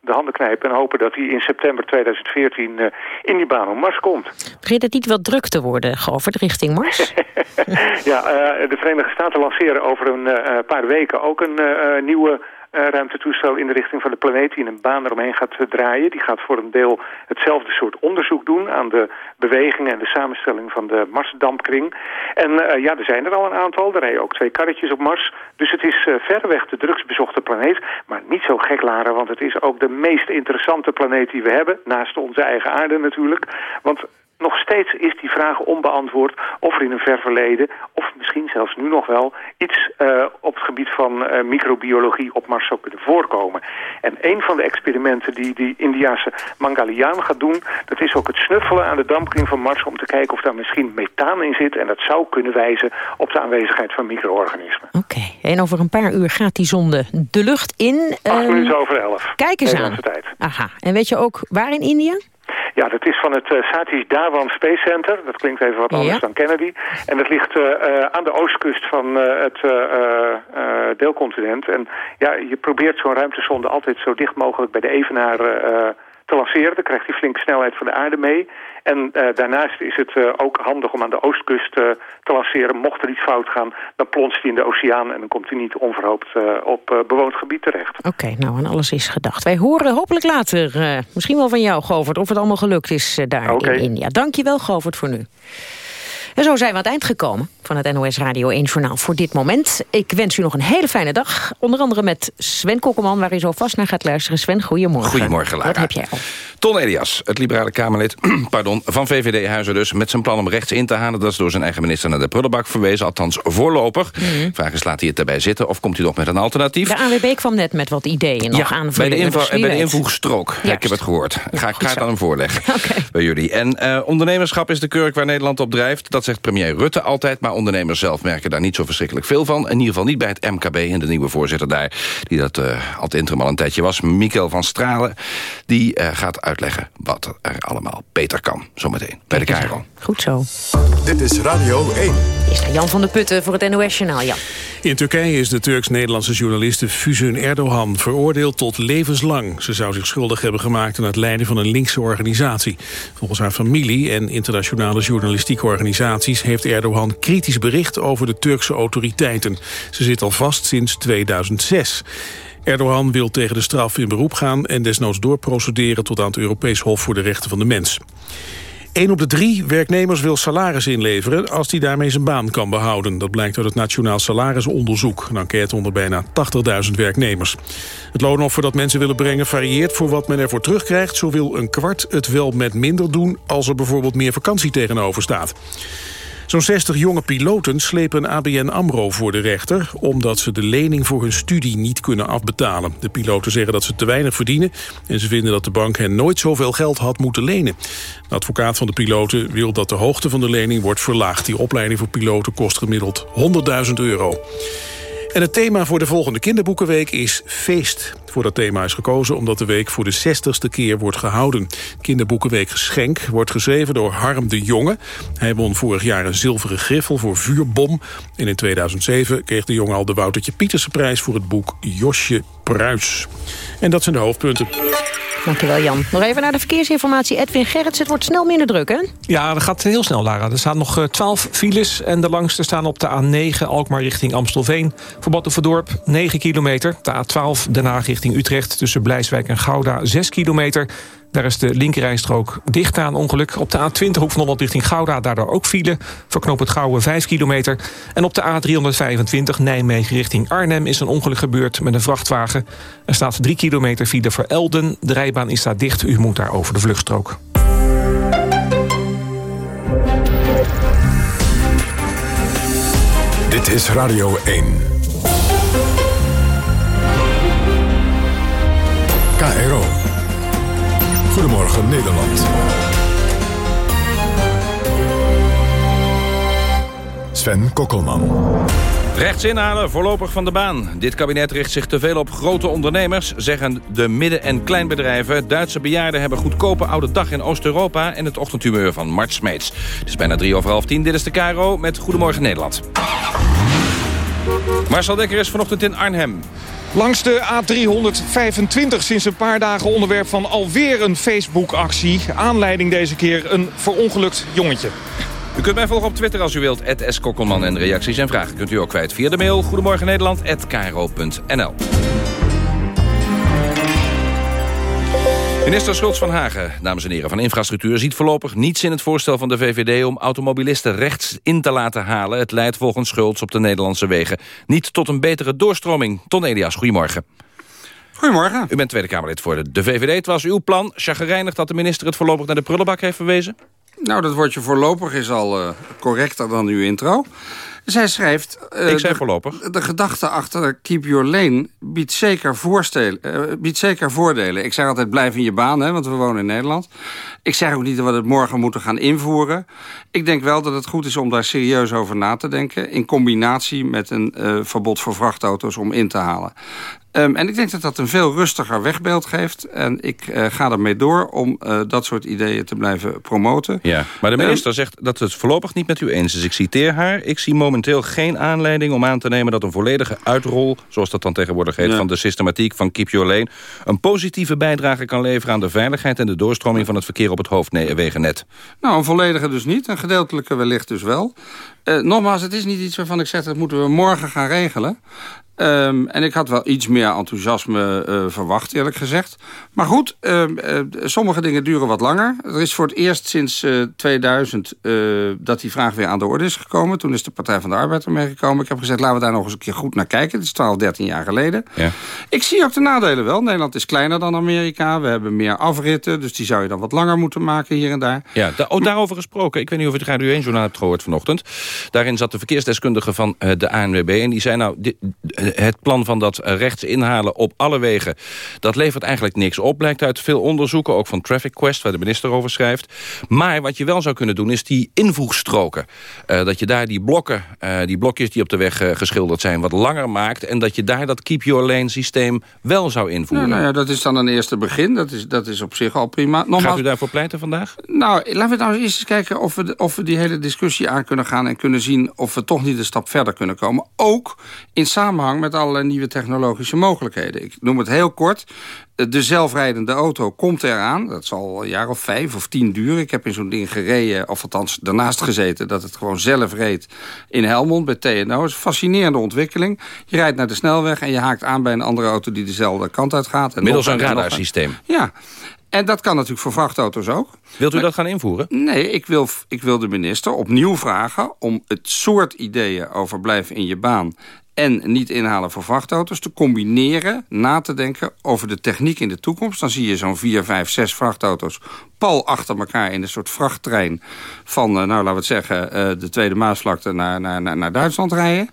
de handen knijpen en hopen dat hij in september 2014 uh, in die baan op Mars komt. Begint het niet wel druk te worden, Govert, richting Mars? ja, de Verenigde Staten lanceren over een paar weken ook een nieuwe ruimtetoestel in de richting van de planeet... die in een baan eromheen gaat uh, draaien. Die gaat voor een deel hetzelfde soort onderzoek doen... aan de bewegingen en de samenstelling van de Marsdampkring. En uh, ja, er zijn er al een aantal. Er rijden ook twee karretjes op Mars. Dus het is verreweg de drugsbezochte planeet. Maar niet zo gek, Lara, want het is ook de meest interessante planeet die we hebben. Naast onze eigen aarde natuurlijk. Want nog steeds is die vraag onbeantwoord of er in een ver verleden, of misschien zelfs nu nog wel, iets uh, op het gebied van uh, microbiologie op Mars zou kunnen voorkomen. En een van de experimenten die die Indiase Mangaliaan gaat doen, dat is ook het snuffelen aan de dampkring van Mars om te kijken of daar misschien methaan in zit. En dat zou kunnen wijzen op de aanwezigheid van micro-organismen. Oké, okay. en over een paar uur gaat die zonde de lucht in. Acht um, minuten over elf. Kijk eens aan. Tijd. Aha, en weet je ook waar in India? Ja, dat is van het uh, Satish Dhawan Space Center. Dat klinkt even wat anders ja. dan Kennedy. En dat ligt uh, uh, aan de oostkust van het deelcontinent. En ja, je probeert zo'n ruimtesonde altijd zo dicht mogelijk bij de evenaar te lanceren. Dan krijgt hij flinke snelheid van de aarde mee. En uh, daarnaast is het uh, ook handig om aan de oostkust uh, te lanceren. Mocht er iets fout gaan, dan plonst hij in de oceaan... en dan komt hij niet onverhoopt op bewoond gebied terecht. Oké, okay, nou, aan alles is gedacht. Wij horen hopelijk later, misschien wel van jou, Govert... of het allemaal gelukt is daar okay. in India. Dank je wel, Govert, voor nu. En zo zijn we aan het eind gekomen van het NOS Radio 1 Journaal voor dit moment. Ik wens u nog een hele fijne dag. Onder andere met Sven Kokkelman, waar u zo vast naar gaat luisteren. Sven, goedemorgen. Goedemorgen, Lara. Wat heb jij al? Ton Elias, het liberale Kamerlid pardon, van VVD-huizen dus... met zijn plan om rechts in te halen. Dat is door zijn eigen minister naar de prullenbak verwezen. Althans voorlopig. Mm -hmm. Vraag is, laat hij het erbij zitten of komt hij nog met een alternatief? De AWB kwam net met wat ideeën nog bij de, invo bij de invoegstrook. Ja, ik heb het gehoord. Ja, ga, ga het aan hem voorleggen okay. bij jullie. En uh, ondernemerschap is de kurk waar Nederland op drijft. Dat zegt premier Rutte altijd. Maar ondernemers zelf merken daar niet zo verschrikkelijk veel van. In ieder geval niet bij het MKB en de nieuwe voorzitter daar... die dat uh, al het interim al een tijdje was, Mikkel van Stralen... die uh, gaat uitleggen wat er allemaal beter kan, zometeen, bij de KRO. Goed zo. Dit is Radio 1. Is naar Jan van der Putten voor het NOS-journaal, Jan. In Turkije is de Turks-Nederlandse journaliste Füsun Erdogan veroordeeld tot levenslang. Ze zou zich schuldig hebben gemaakt aan het leiden van een linkse organisatie. Volgens haar familie en internationale journalistieke organisaties heeft Erdogan kritisch bericht over de Turkse autoriteiten. Ze zit al vast sinds 2006. Erdogan wil tegen de straf in beroep gaan en desnoods doorprocederen tot aan het Europees Hof voor de Rechten van de Mens. Een op de drie werknemers wil salaris inleveren als hij daarmee zijn baan kan behouden. Dat blijkt uit het Nationaal Salarisonderzoek, een enquête onder bijna 80.000 werknemers. Het loonoffer dat mensen willen brengen varieert voor wat men ervoor terugkrijgt. Zo wil een kwart het wel met minder doen als er bijvoorbeeld meer vakantie tegenover staat. Zo'n 60 jonge piloten slepen ABN AMRO voor de rechter... omdat ze de lening voor hun studie niet kunnen afbetalen. De piloten zeggen dat ze te weinig verdienen... en ze vinden dat de bank hen nooit zoveel geld had moeten lenen. De advocaat van de piloten wil dat de hoogte van de lening wordt verlaagd. Die opleiding voor piloten kost gemiddeld 100.000 euro. En het thema voor de volgende kinderboekenweek is feest. Voor dat thema is gekozen omdat de week voor de 60ste keer wordt gehouden. Kinderboekenweek Geschenk wordt geschreven door Harm de Jonge. Hij won vorig jaar een zilveren griffel voor Vuurbom. En in 2007 kreeg de jongen al de Woutertje Pieterse prijs voor het boek Josje Pruis. En dat zijn de hoofdpunten. Dankjewel Jan. Nog even naar de verkeersinformatie. Edwin Gerrits, het wordt snel minder druk hè? Ja, dat gaat heel snel Lara. Er staan nog 12 files en de langste staan op de A9 Alkmaar richting Amstelveen. Voor Battenverdorp 9 kilometer. De A12 Den Haag richting Utrecht tussen Blijswijk en Gouda 6 kilometer. Daar is de linkerrijstrook dicht aan ongeluk. Op de A20 hoek van Holland richting Gouda, daardoor ook file. Verknoop het Gouwe 5 kilometer. En op de A325 Nijmegen richting Arnhem is een ongeluk gebeurd met een vrachtwagen. Er staat 3 kilometer file voor Elden. De rijbaan is daar dicht, u moet daar over de vluchtstrook. Dit is Radio 1. Goedemorgen Nederland. Sven Kokkelman. Rechts inhalen, voorlopig van de baan. Dit kabinet richt zich te veel op grote ondernemers, zeggen de midden- en kleinbedrijven. Duitse bejaarden hebben goedkope oude dag in Oost-Europa... en het ochtendhumeur van Mart Smeets. Het is bijna drie over half tien. Dit is de Caro met Goedemorgen Nederland. Marcel Dekker is vanochtend in Arnhem. Langs de A325 sinds een paar dagen onderwerp van alweer een Facebook-actie. Aanleiding deze keer een verongelukt jongetje. U kunt mij volgen op Twitter als u wilt, S. Kokkelman. En reacties en vragen kunt u ook kwijt via de mail... Goedemorgen Nederland@kro.nl. Minister Schultz van Hagen, dames en heren van Infrastructuur... ziet voorlopig niets in het voorstel van de VVD... om automobilisten rechts in te laten halen. Het leidt volgens Schultz op de Nederlandse wegen... niet tot een betere doorstroming. Ton Elias, goedemorgen. Goedemorgen. U bent Tweede Kamerlid voor de, de VVD. Het was uw plan, chagrijnig dat de minister het voorlopig naar de prullenbak heeft verwezen? Nou, dat woordje voorlopig is al uh, correcter dan uw intro. Zij schrijft... Uh, ik zei voorlopig. De, de gedachte achter keep your lane biedt zeker, uh, biedt zeker voordelen. Ik zeg altijd blijf in je baan, hè, want we wonen in Nederland. Ik zeg ook niet dat we het morgen moeten gaan invoeren. Ik denk wel dat het goed is om daar serieus over na te denken... in combinatie met een uh, verbod voor vrachtauto's om in te halen. Um, en ik denk dat dat een veel rustiger wegbeeld geeft. En ik uh, ga ermee door om uh, dat soort ideeën te blijven promoten. Ja, maar de minister um, zegt dat het voorlopig niet met u eens is. Ik citeer haar. Ik zie momenteel geen aanleiding om aan te nemen dat een volledige uitrol... zoals dat dan tegenwoordig heet, ja. van de systematiek van Keep Your Lane... een positieve bijdrage kan leveren aan de veiligheid... en de doorstroming van het verkeer op het hoofdwegennet. Nou, een volledige dus niet. Een gedeeltelijke wellicht dus wel. Uh, nogmaals, het is niet iets waarvan ik zeg... dat moeten we morgen gaan regelen. Um, en ik had wel iets meer enthousiasme uh, verwacht, eerlijk gezegd. Maar goed, uh, uh, sommige dingen duren wat langer. Er is voor het eerst sinds 2000 dat die vraag weer aan de orde is gekomen. Toen is de Partij van de Arbeid ermee gekomen. Ik heb gezegd, laten we daar nog eens een keer goed naar kijken. Het is 12, 13 jaar geleden. Ja. Ik zie ook de nadelen wel. Nederland is kleiner dan Amerika. We hebben meer afritten, dus die zou je dan wat langer moeten maken hier en daar. Ja, da oh, daarover gesproken. Ik weet niet of je het Radio 1-journaal hebt gehoord vanochtend. Daarin zat de verkeersdeskundige van de ANWB en die zei nou... Dit, het plan van dat rechts inhalen op alle wegen... dat levert eigenlijk niks op, blijkt uit veel onderzoeken. Ook van Traffic Quest, waar de minister over schrijft. Maar wat je wel zou kunnen doen, is die invoegstroken. dat je daar die blokken, die blokjes die op de weg geschilderd zijn... wat langer maakt en dat je daar dat keep your lane systeem wel zou invoeren. Nou, nou ja, dat is dan een eerste begin. Dat is, dat is op zich al prima. Nogmaals, Gaat u daarvoor pleiten vandaag? Nou, laten we nou eerst eens kijken of we, of we die hele discussie aan kunnen gaan... en kunnen zien of we toch niet een stap verder kunnen komen. Ook in samenhang met allerlei nieuwe technologische mogelijkheden. Ik noem het heel kort. De zelfrijdende auto komt eraan. Dat zal een jaar of vijf of tien duren. Ik heb in zo'n ding gereden, of althans daarnaast gezeten... dat het gewoon zelf reed in Helmond bij TNO. Het is een fascinerende ontwikkeling. Je rijdt naar de snelweg en je haakt aan bij een andere auto... die dezelfde kant uit gaat. En Middels een radarsysteem. Ja, en dat kan natuurlijk voor vrachtauto's ook. Wilt u dat gaan invoeren? Nee, ik wil, ik wil de minister opnieuw vragen... om het soort ideeën over blijven in je baan en niet inhalen voor vrachtauto's... te combineren, na te denken over de techniek in de toekomst. Dan zie je zo'n 4, 5, 6 vrachtauto's pal achter elkaar... in een soort vrachttrein van, eh, nou laten we het zeggen... Eh, de Tweede Maasvlakte naar, naar, naar, naar Duitsland rijden.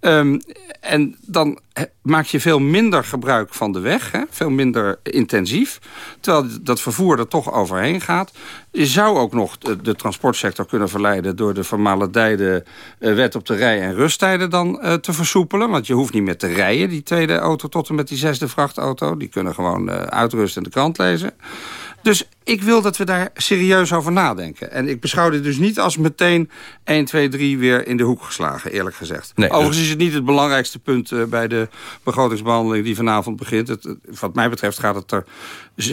Um, en dan maak je veel minder gebruik van de weg. Hè? Veel minder intensief. Terwijl dat vervoer er toch overheen gaat. Je zou ook nog de, transportsector kunnen verleiden... door de vermaledijde uh, wet op de rij- en rusttijden dan uh, te versoepelen. Want je hoeft niet meer te rijden, die tweede auto... tot en met die zesde vrachtauto. Die kunnen gewoon uh, uitrusten en de krant lezen. Dus ik wil dat we daar serieus over nadenken. En ik beschouw dit dus niet als meteen 1, 2, 3 weer in de hoek geslagen, eerlijk gezegd. Nee, Overigens is het niet het belangrijkste punt uh, bij de begrotingsbehandeling die vanavond begint. Het, wat mij betreft gaat het er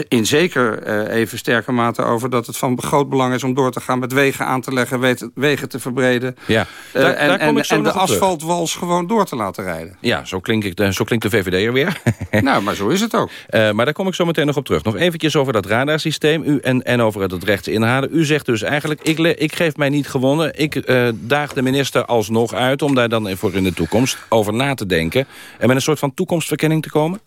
in zeker uh, even sterke mate over... dat het van groot belang is om door te gaan met wegen aan te leggen... wegen te verbreden. Ja, uh, daar, en, daar en, en de asfaltwals gewoon door te laten rijden. Ja, zo, klink ik, zo klinkt de VVD er weer. nou, maar zo is het ook. maar daar kom ik zo meteen nog op terug. Nog eventjes over dat radarsysteem u, en, en over het rechts inhalen. U zegt dus eigenlijk, ik, ik geef mij niet gewonnen. Ik uh, daag de minister alsnog uit om daar dan voor in de toekomst over na te denken. En met een soort van toekomstverkenning te komen?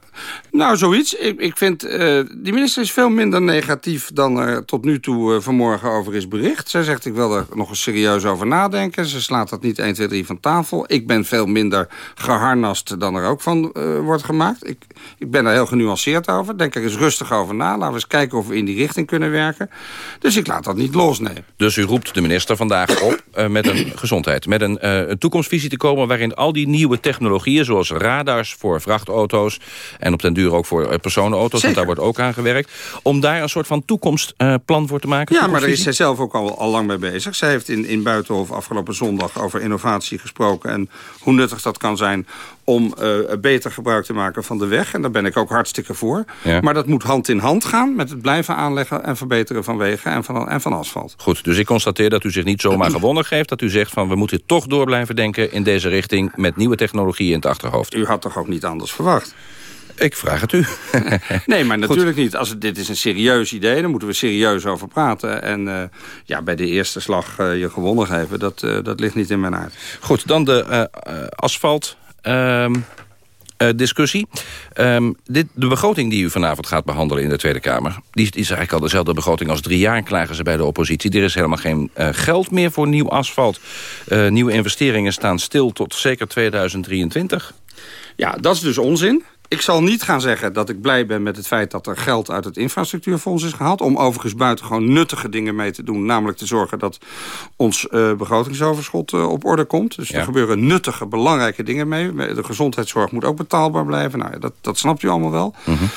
Nou, zoiets. Ik, ik vind, uh, die minister is veel minder negatief dan er tot nu toe uh, vanmorgen over is bericht. Zij zegt, ik wil er nog eens serieus over nadenken. Ze slaat dat niet 1, 2, 3 van tafel. Ik ben veel minder geharnast dan er ook van wordt gemaakt. Ik, ik ben daar heel genuanceerd over. Denk er eens rustig over na. Laten we eens kijken of we in die richting kunnen werken. Dus ik laat dat niet losnemen. Dus u roept de minister vandaag op met een gezondheid, met een, een, toekomstvisie te komen... waarin al die nieuwe technologieën, zoals radars voor vrachtauto's... en op den duur ook voor uh, personenauto's, want daar wordt ook aan gewerkt... om daar een soort van toekomstplan voor te maken? Ja, maar daar is zij zelf ook al, al lang mee bezig. Zij heeft in, in Buitenhof afgelopen zondag over innovatie gesproken... en hoe nuttig dat kan zijn om uh, beter gebruik te maken van de weg. En daar ben ik ook hartstikke voor. Ja. Maar dat moet hand in hand gaan met het blijven aanleggen... en verbeteren van wegen en van, en van asfalt. Goed, dus ik constateer dat u zich niet zomaar gewonnen geeft. Dat u zegt van we moeten toch door blijven denken in deze richting... met nieuwe technologieën in het achterhoofd. U had toch ook niet anders verwacht? Ik vraag het u. nee, maar natuurlijk niet. Als het, dit is een serieus idee, dan moeten we serieus over praten. En uh, ja, bij de eerste slag uh, je gewonnen geven, dat, uh, dat ligt niet in mijn aard. Goed, dan de asfalt. Um, uh, discussie. Um, dit, de begroting die u vanavond gaat behandelen in de Tweede Kamer... die is, eigenlijk al dezelfde begroting als drie jaar, klagen ze bij de oppositie. Er is helemaal geen uh, geld meer voor nieuw asfalt. Uh, nieuwe investeringen staan stil tot zeker 2023. Ja, dat is dus onzin. Ik zal niet gaan zeggen dat ik blij ben met het feit dat er geld uit het infrastructuurfonds is gehaald. Om overigens buitengewoon nuttige dingen mee te doen. Namelijk te zorgen dat ons uh, begrotingsoverschot uh, op orde komt. Dus ja. er gebeuren nuttige, belangrijke dingen mee. De gezondheidszorg moet ook betaalbaar blijven. Nou, dat, dat snapt u allemaal wel. Mm -hmm.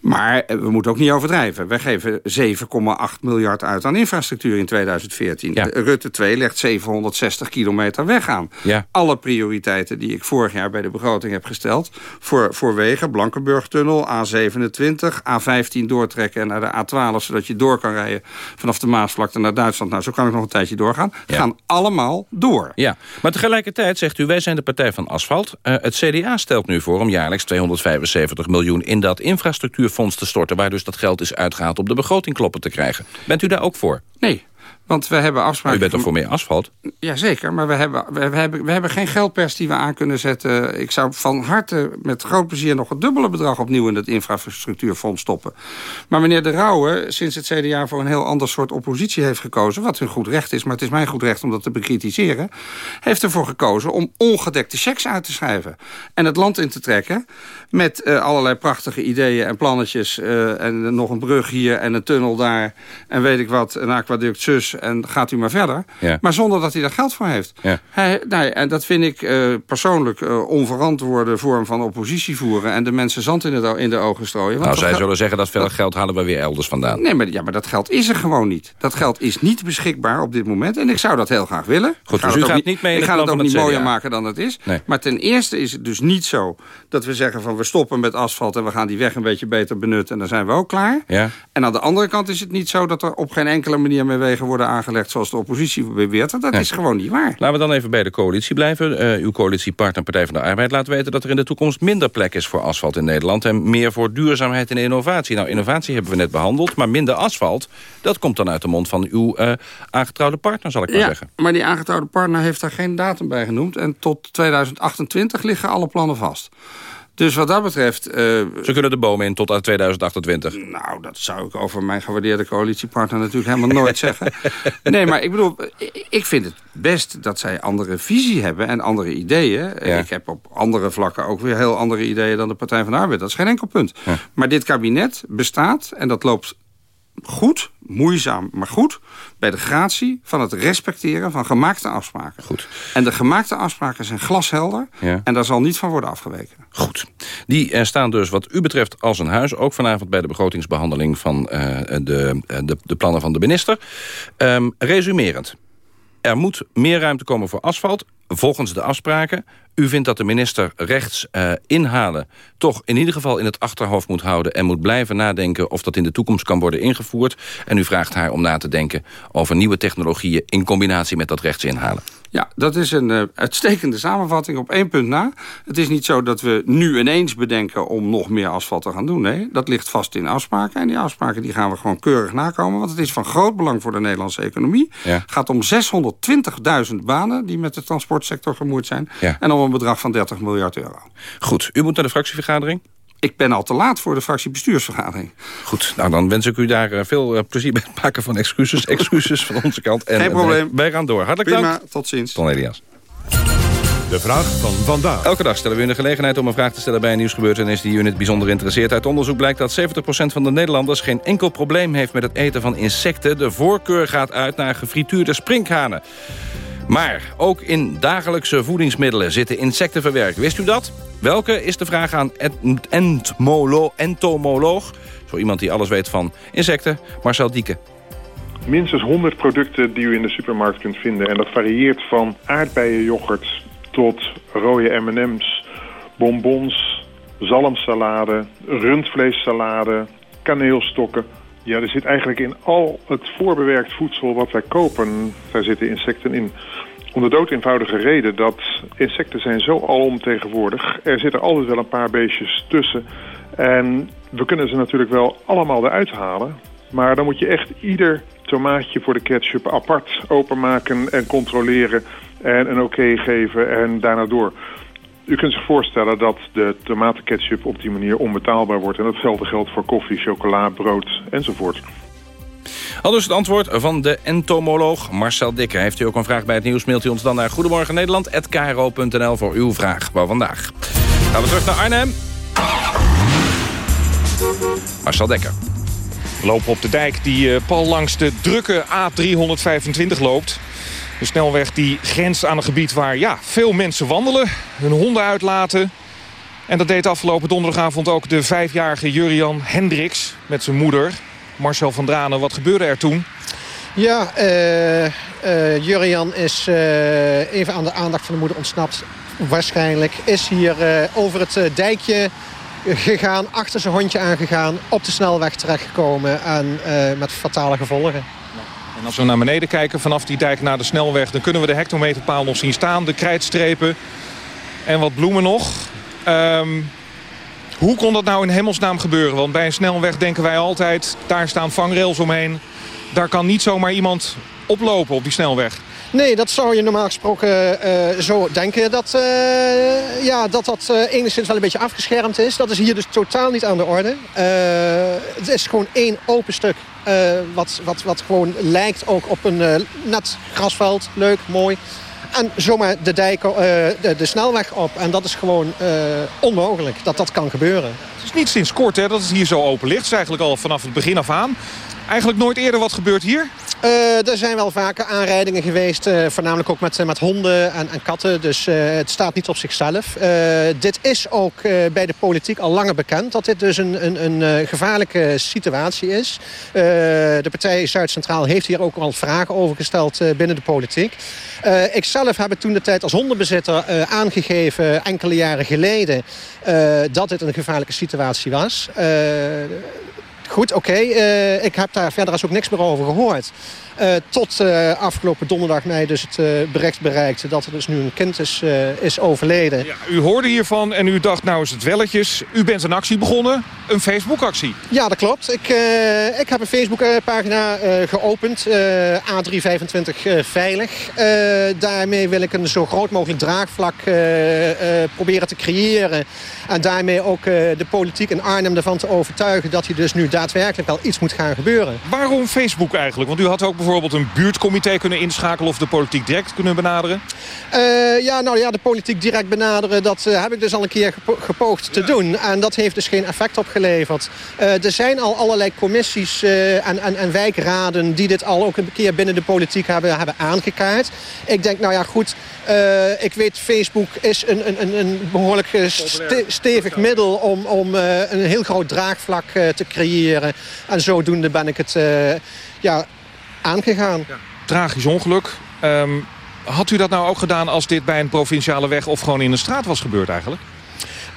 Maar we moeten ook niet overdrijven. Wij geven 7,8 miljard uit aan infrastructuur in 2014. Ja. Rutte 2 legt 760 kilometer weg aan. Ja. Alle prioriteiten die ik vorig jaar bij de begroting heb gesteld... voor, voor wegen, Blankenburgtunnel, A27, A15 doortrekken... naar de A12, zodat je door kan rijden vanaf de Maasvlakte naar Duitsland. Nou, zo kan ik nog een tijdje doorgaan. Ja. Gaan allemaal door. Ja, maar tegelijkertijd zegt u, wij zijn de partij van asfalt. Uh, het CDA stelt nu voor om jaarlijks 275 miljoen in dat infrastructuur fonds te storten... waar dus dat geld is uitgehaald om de begroting kloppen te krijgen. Bent u daar ook voor? Nee. Want we hebben afspraken... U bent toch voor meer asfalt? Jazeker, maar we hebben, we, we, hebben, we hebben geen geldpers die we aan kunnen zetten. Ik zou van harte met groot plezier nog het dubbele bedrag opnieuw in het infrastructuurfonds stoppen. Maar meneer De Rauwe, sinds het CDA voor een heel ander soort oppositie heeft gekozen... wat hun goed recht is, maar het is mijn goed recht om dat te bekritiseren... heeft ervoor gekozen om ongedekte checks uit te schrijven. En het land in te trekken met uh, allerlei prachtige ideeën en plannetjes... Uh, en nog een brug hier en een tunnel daar en weet ik wat, een aquaduct zus... en gaat u maar verder. Ja. Maar zonder dat hij daar geld voor heeft. Ja. Hij, nee, en dat vind ik uh, persoonlijk onverantwoorde vorm van oppositie voeren... en de mensen zand in, het, in de ogen strooien. Want nou, zij zullen zeggen dat veel geld halen we weer elders vandaan. Nee, maar, ja, maar dat geld is er gewoon niet. Dat geld is niet beschikbaar op dit moment. En ik zou dat heel graag willen. Goed, dus u gaat niet mee in Ik ga het ook niet mooier maken dan het is. Nee. Maar ten eerste is het dus niet zo dat we zeggen van we stoppen met asfalt en we gaan die weg een beetje beter benutten en dan zijn we ook klaar. Ja. En aan de andere kant is het niet zo dat er op geen enkele manier meer wegen worden aangelegd zoals de oppositie beweert. Dat is gewoon niet waar. Laten we dan even bij de coalitie blijven. Eh, uw coalitiepartner Partij van de Arbeid laat weten... dat er in de toekomst minder plek is voor asfalt in Nederland... en meer voor duurzaamheid en innovatie. Nou, innovatie hebben we net behandeld, maar minder asfalt... dat komt dan uit de mond van uw eh, aangetrouwde partner, zal ik maar Ja, zeggen. maar die aangetrouwde partner heeft daar geen datum bij genoemd. En tot 2028 liggen alle plannen vast. Dus wat dat betreft... eh, Ze kunnen de bomen in tot aan 2028. Nou, dat zou ik over mijn gewaardeerde coalitiepartner natuurlijk helemaal nooit zeggen. Nee, maar ik bedoel, ik- ik vind het best dat zij andere visie hebben en andere ideeën. Ik heb op andere vlakken ook weer heel andere ideeën dan de Partij van de Arbeid. Dat is geen enkel punt. Maar dit kabinet bestaat en dat loopt goed, moeizaam, maar goed... bij de gratie van het respecteren van gemaakte afspraken. Goed. En de gemaakte afspraken zijn glashelder... Ja. en daar zal niet van worden afgeweken. Goed. Die eh, staan dus wat u betreft als een huis. Ook vanavond bij de begrotingsbehandeling van eh, de, eh, de, de plannen van de minister. Ehm, resumerend. Er moet meer ruimte komen voor asfalt, volgens de afspraken. U vindt dat de minister rechts eh, inhalen... toch in ieder geval in het achterhoofd moet houden... en moet blijven nadenken of dat in de toekomst kan worden ingevoerd. En u vraagt haar om na te denken over nieuwe technologieën... in combinatie met dat rechts inhalen. Ja, dat is een eh, uitstekende samenvatting op één punt na. Het is niet zo dat we nu ineens bedenken om nog meer asfalt te gaan doen. Nee, dat ligt vast in afspraken. En die afspraken die gaan we gewoon keurig nakomen. Want het is van groot belang voor de Nederlandse economie. Ja. Het gaat om 620.000 banen die met de transportsector gemoeid zijn. Ja. En om een bedrag van 30 miljard euro. Goed, u moet naar de fractievergadering. Ik ben al te laat voor de fractiebestuursvergadering. Goed, nou dan wens ik u daar eh, veel eh, plezier bij het maken van excuses. Excuses van onze kant. En, Geen eh, probleem. Wij, wij gaan door. Hartelijk Prima, dank. tot ziens. Ton Elias. De vraag van vandaag. Elke dag stellen we u de gelegenheid om een vraag te stellen bij een nieuwsgebeurtenis die u in het bijzonder interesseert. Uit onderzoek blijkt dat 70% van de Nederlanders geen enkel probleem heeft met het eten van insecten. De voorkeur gaat uit naar gefrituurde sprinkhanen. Maar ook in dagelijkse voedingsmiddelen zitten insecten verwerkt. Wist u dat? Welke is de vraag aan entomoloog? Zo iemand die alles weet van insecten, Marcel Dieke. minstens 100 producten die u in de supermarkt kunt vinden. En dat varieert van aardbeienyoghurt tot rode M&M's, bonbons, zalmsalade, rundvleessalade, kaneelstokken. Ja, er zit eigenlijk in al het voorbewerkt voedsel wat wij kopen, daar zitten insecten in. Om de dood eenvoudige reden dat insecten zijn zo alomtegenwoordig. Er zitten altijd wel een paar beestjes tussen. En we kunnen ze natuurlijk wel allemaal eruit halen. Maar dan moet je echt ieder tomaatje voor de ketchup apart openmaken en controleren. En een oké geven en daarna door. U kunt zich voorstellen dat de tomatenketchup op die manier onbetaalbaar wordt. En datzelfde geldt voor koffie, chocola, brood enzovoort. Al dus het antwoord van de entomoloog Marcel Dikke. Heeft u ook een vraag bij het nieuws, mailt u ons dan naar Goedemorgen Nederland@kro.nl voor uw vraag van vandaag. Gaan we terug naar Arnhem. Marcel Dekker. We lopen op de dijk die eh, pal langs de drukke A325 loopt. De snelweg die grenst aan een gebied waar ja, veel mensen wandelen, hun honden uitlaten. En dat deed afgelopen donderdagavond ook de vijfjarige Jurian Hendricks met zijn moeder. Marcel van Dranen, wat gebeurde er toen? Ja, eh, Jurian is eh, even aan de aandacht van de moeder ontsnapt. Waarschijnlijk is hier over het dijkje gegaan, achter zijn hondje aangegaan... op de snelweg terechtgekomen en met fatale gevolgen. En als we naar beneden kijken vanaf die dijk naar de snelweg... dan kunnen we de hectometerpaal nog zien staan, de krijtstrepen en wat bloemen nog. Ehm, hoe kon dat nou in hemelsnaam gebeuren? Want bij een snelweg denken wij altijd, daar staan vangrails omheen. Daar kan niet zomaar iemand oplopen op die snelweg. Nee, dat zou je normaal gesproken uh, zo denken. Dat, uh, ja, dat dat uh, enigszins wel een beetje afgeschermd is. Dat is hier dus totaal niet aan de orde. het is gewoon één open stuk. wat, wat, wat gewoon lijkt ook op een net grasveld. Leuk, mooi. En zomaar de, dijk, de, de, snelweg op. En dat is gewoon onmogelijk dat dat kan gebeuren. Het is niet sinds kort hè, dat het hier zo open ligt. Het is eigenlijk al vanaf het begin af aan. Eigenlijk nooit eerder wat gebeurt hier? Uh, er zijn wel vaker aanrijdingen geweest, uh, voornamelijk ook met, met honden en, en katten. Dus het staat niet op zichzelf. dit is ook bij de politiek al langer bekend, dat dit dus een, een, een gevaarlijke situatie is. de partij Zuid Centraal heeft hier ook al vragen over gesteld binnen de politiek. ik zelf heb toen de tijd als hondenbezitter aangegeven, enkele jaren geleden, dat dit een gevaarlijke situatie was. Goed, oké. Uh, ik heb daar verder als ook niks meer over gehoord. Uh, tot uh, afgelopen donderdag mij dus het bericht bereikte... dat er dus nu een kind is, is overleden. Ja, u hoorde hiervan en u dacht, nou is het welletjes. U bent een actie begonnen, een Facebook-actie. Ja, dat klopt. Ik, ik heb een Facebook-pagina geopend, A325 Veilig. daarmee wil ik een zo groot mogelijk draagvlak proberen te creëren... en daarmee ook de politiek in Arnhem ervan te overtuigen... dat hij dus nu daadwerkelijk wel iets moet gaan gebeuren. Waarom Facebook eigenlijk? Want u had ook bijvoorbeeld een buurtcomité kunnen inschakelen... of de politiek direct kunnen benaderen? Uh, ja, nou ja, de politiek direct benaderen... dat uh, heb ik dus al een keer gepoogd te doen. En dat heeft dus geen effect opgeleverd. Uh, er zijn al allerlei commissies en, en, en, wijkraden... die dit al ook een keer binnen de politiek hebben, hebben aangekaart. Ik denk, nou ja, goed... ik weet, Facebook is een, een, een behoorlijk stevig middel... om, om een heel groot draagvlak te creëren. En zodoende ben ik het ja, aangegaan. Tragisch ongeluk. Um, had u dat nou ook gedaan als dit bij een provinciale weg... of gewoon in een straat was gebeurd eigenlijk?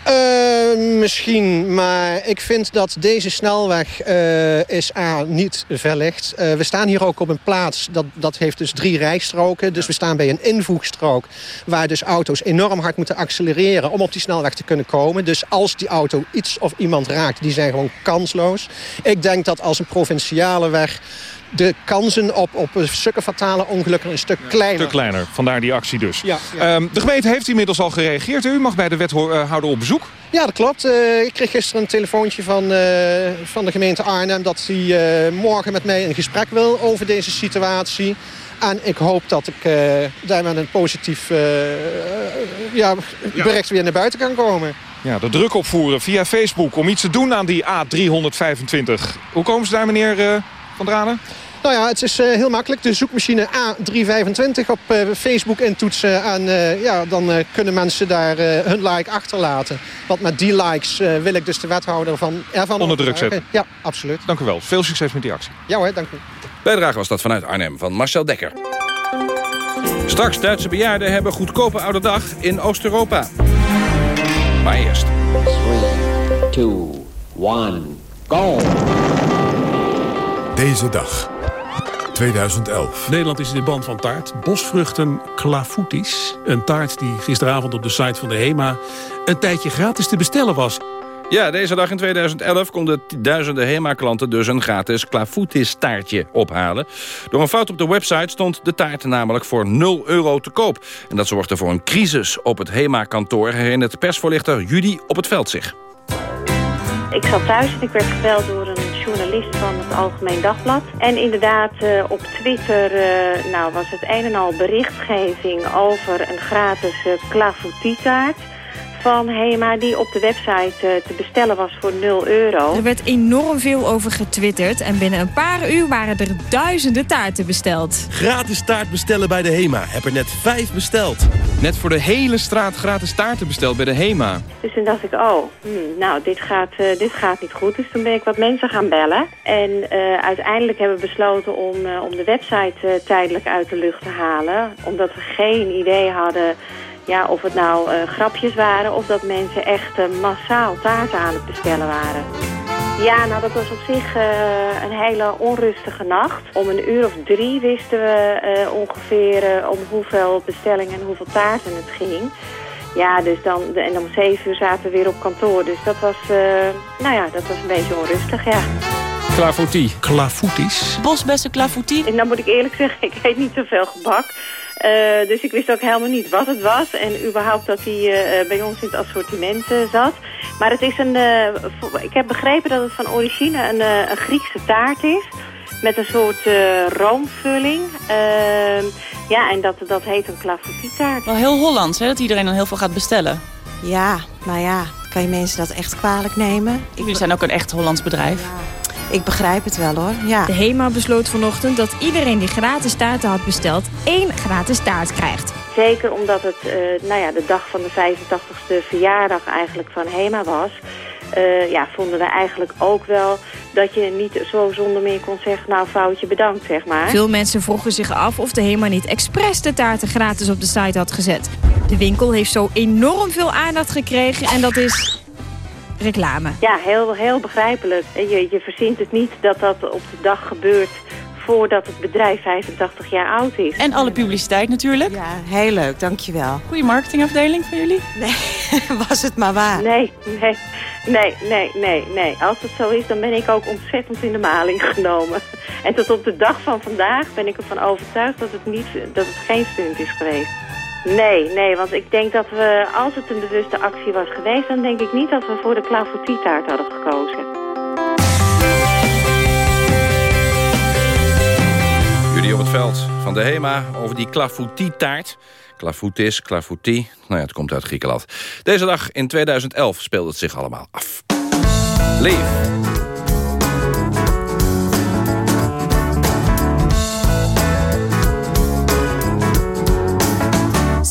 Uh, misschien, maar ik vind dat deze snelweg uh, is A, niet verlicht. Uh, we staan hier ook op een plaats, dat, dat heeft dus drie rijstroken. Dus we staan bij een invoegstrook waar dus auto's enorm hard moeten accelereren... om op die snelweg te kunnen komen. Dus als die auto iets of iemand raakt, die zijn gewoon kansloos. Ik denk dat als een provinciale weg de kansen op, op stukken fatale ongelukken een stuk kleiner. Een stuk kleiner, vandaar die actie dus. Ja, ehm, de gemeente heeft inmiddels al gereageerd. U mag bij de wethouder op bezoek. Ja, dat klopt. Uh, ik kreeg gisteren een telefoontje van, uh, van de gemeente Arnhem... dat hij uh, morgen met mij een gesprek wil over deze situatie. En ik hoop dat ik daar met een positief ja, bericht weer naar buiten kan komen. Ja, de druk opvoeren via Facebook om iets te doen aan die A325. Hoe komen ze daar, meneer Van Dranen? Nou ja, het is uh, heel makkelijk. De zoekmachine A325 op uh, Facebook intoetsen. En uh, ja, dan kunnen mensen daar hun like achterlaten. Want met die likes wil ik dus de wethouder van ervan... Onder druk zetten. Ja, absoluut. Dank u wel. Veel succes met die actie. Ja hoor, dank u. Bijdrage was dat vanuit Arnhem van Marcel Dekker. Straks Duitse bejaarden hebben goedkope oude dag in Oost-Europa. Maar eerst... 3, 2, 1, go! Deze dag. 2011. Nederland is in de band van taart. Bosvruchten clafoutis. Een taart die gisteravond op de site van de HEMA... een tijdje gratis te bestellen was. Ja, deze dag in 2011 konden duizenden HEMA-klanten dus een gratis clafoutis-taartje ophalen. Door een fout op de website stond de taart namelijk voor 0 euro te koop. En dat zorgde voor een crisis op het HEMA-kantoor... herinnert persvoorlichter Judy op het veld zich. Ik zat thuis en ik werd gebeld door een journalist van Algemeen Dagblad. En inderdaad, uh, op Twitter uh, nou, was het een en al berichtgeving over een gratis uh, van HEMA die op de website uh, te bestellen was voor 0 euro. Er werd enorm veel over getwitterd en binnen een paar uur waren er duizenden taarten besteld. Gratis taart bestellen bij de HEMA. Heb er net vijf besteld. Net voor de hele straat gratis taarten besteld bij de HEMA. Dus toen dacht ik, oh, hmm, nou, dit gaat, uh, dit gaat niet goed. Dus toen ben ik wat mensen gaan bellen. En uh, uiteindelijk hebben we besloten om, om de website tijdelijk uit de lucht te halen. Omdat we geen idee hadden ja, of het nou uh, grapjes waren of dat mensen echt uh, massaal taarten aan het bestellen waren. Ja, nou dat was op zich uh, een hele onrustige nacht. Om een uur of drie wisten we ongeveer om hoeveel bestellingen en hoeveel taarten het ging. Ja, dus dan, en om zeven uur zaten we weer op kantoor. Dus dat was, nou ja, dat was een beetje onrustig, ja. Clafoutie. Clafoutis. Bosbessen clafoutie. En dan moet ik eerlijk zeggen, ik eet niet zoveel gebak. Eh, dus ik wist ook helemaal niet wat het was. En überhaupt dat hij eh, bij ons in het assortiment eh, zat. Maar het is een, eh, ik heb begrepen dat het van origine een, eh, een Griekse taart is. Met een soort eh, roomvulling. Ehm, ja, en dat, dat heet een clafoutie-taart. Wel heel Hollands, hè, dat iedereen dan heel veel gaat bestellen. Ja, maar ja, kan je mensen dat echt kwalijk nemen? Jullie zijn ook een echt Hollands bedrijf. Ik begrijp het wel hoor, ja. De HEMA besloot vanochtend dat iedereen die gratis taarten had besteld... één gratis taart krijgt. Zeker omdat het eh, nou ja, de dag van de 85ste verjaardag eigenlijk van HEMA was. eh, ja, vonden we eigenlijk ook wel dat je niet zo zonder meer kon zeggen... nou, foutje bedankt, zeg maar. Veel mensen vroegen zich af of de HEMA niet expres de taarten gratis op de site had gezet. De winkel heeft zo enorm veel aandacht gekregen en dat is reclame. Ja, heel, heel begrijpelijk. Je, je verzint het niet dat dat op de dag gebeurt voordat het bedrijf 85 jaar oud is. En alle publiciteit natuurlijk. Ja, heel leuk, dankjewel. Goede marketingafdeling van jullie. Nee, was het maar waar. Nee, nee, nee, nee, nee, nee. Als het zo is, dan ben ik ook ontzettend in de maling genomen. En tot op de dag van vandaag ben ik ervan overtuigd dat het, niet, dat het geen stunt is geweest. Nee, nee, want ik denk dat we, als het een bewuste actie was geweest... dan denk ik niet dat we voor de clafoutie-taart hadden gekozen. Jullie op het veld van de HEMA over die clafoutie-taart. Clafoutis, clafoutie. Nou ja, het komt uit Griekenland. Deze dag in 2011 speelde het zich allemaal af. Leef.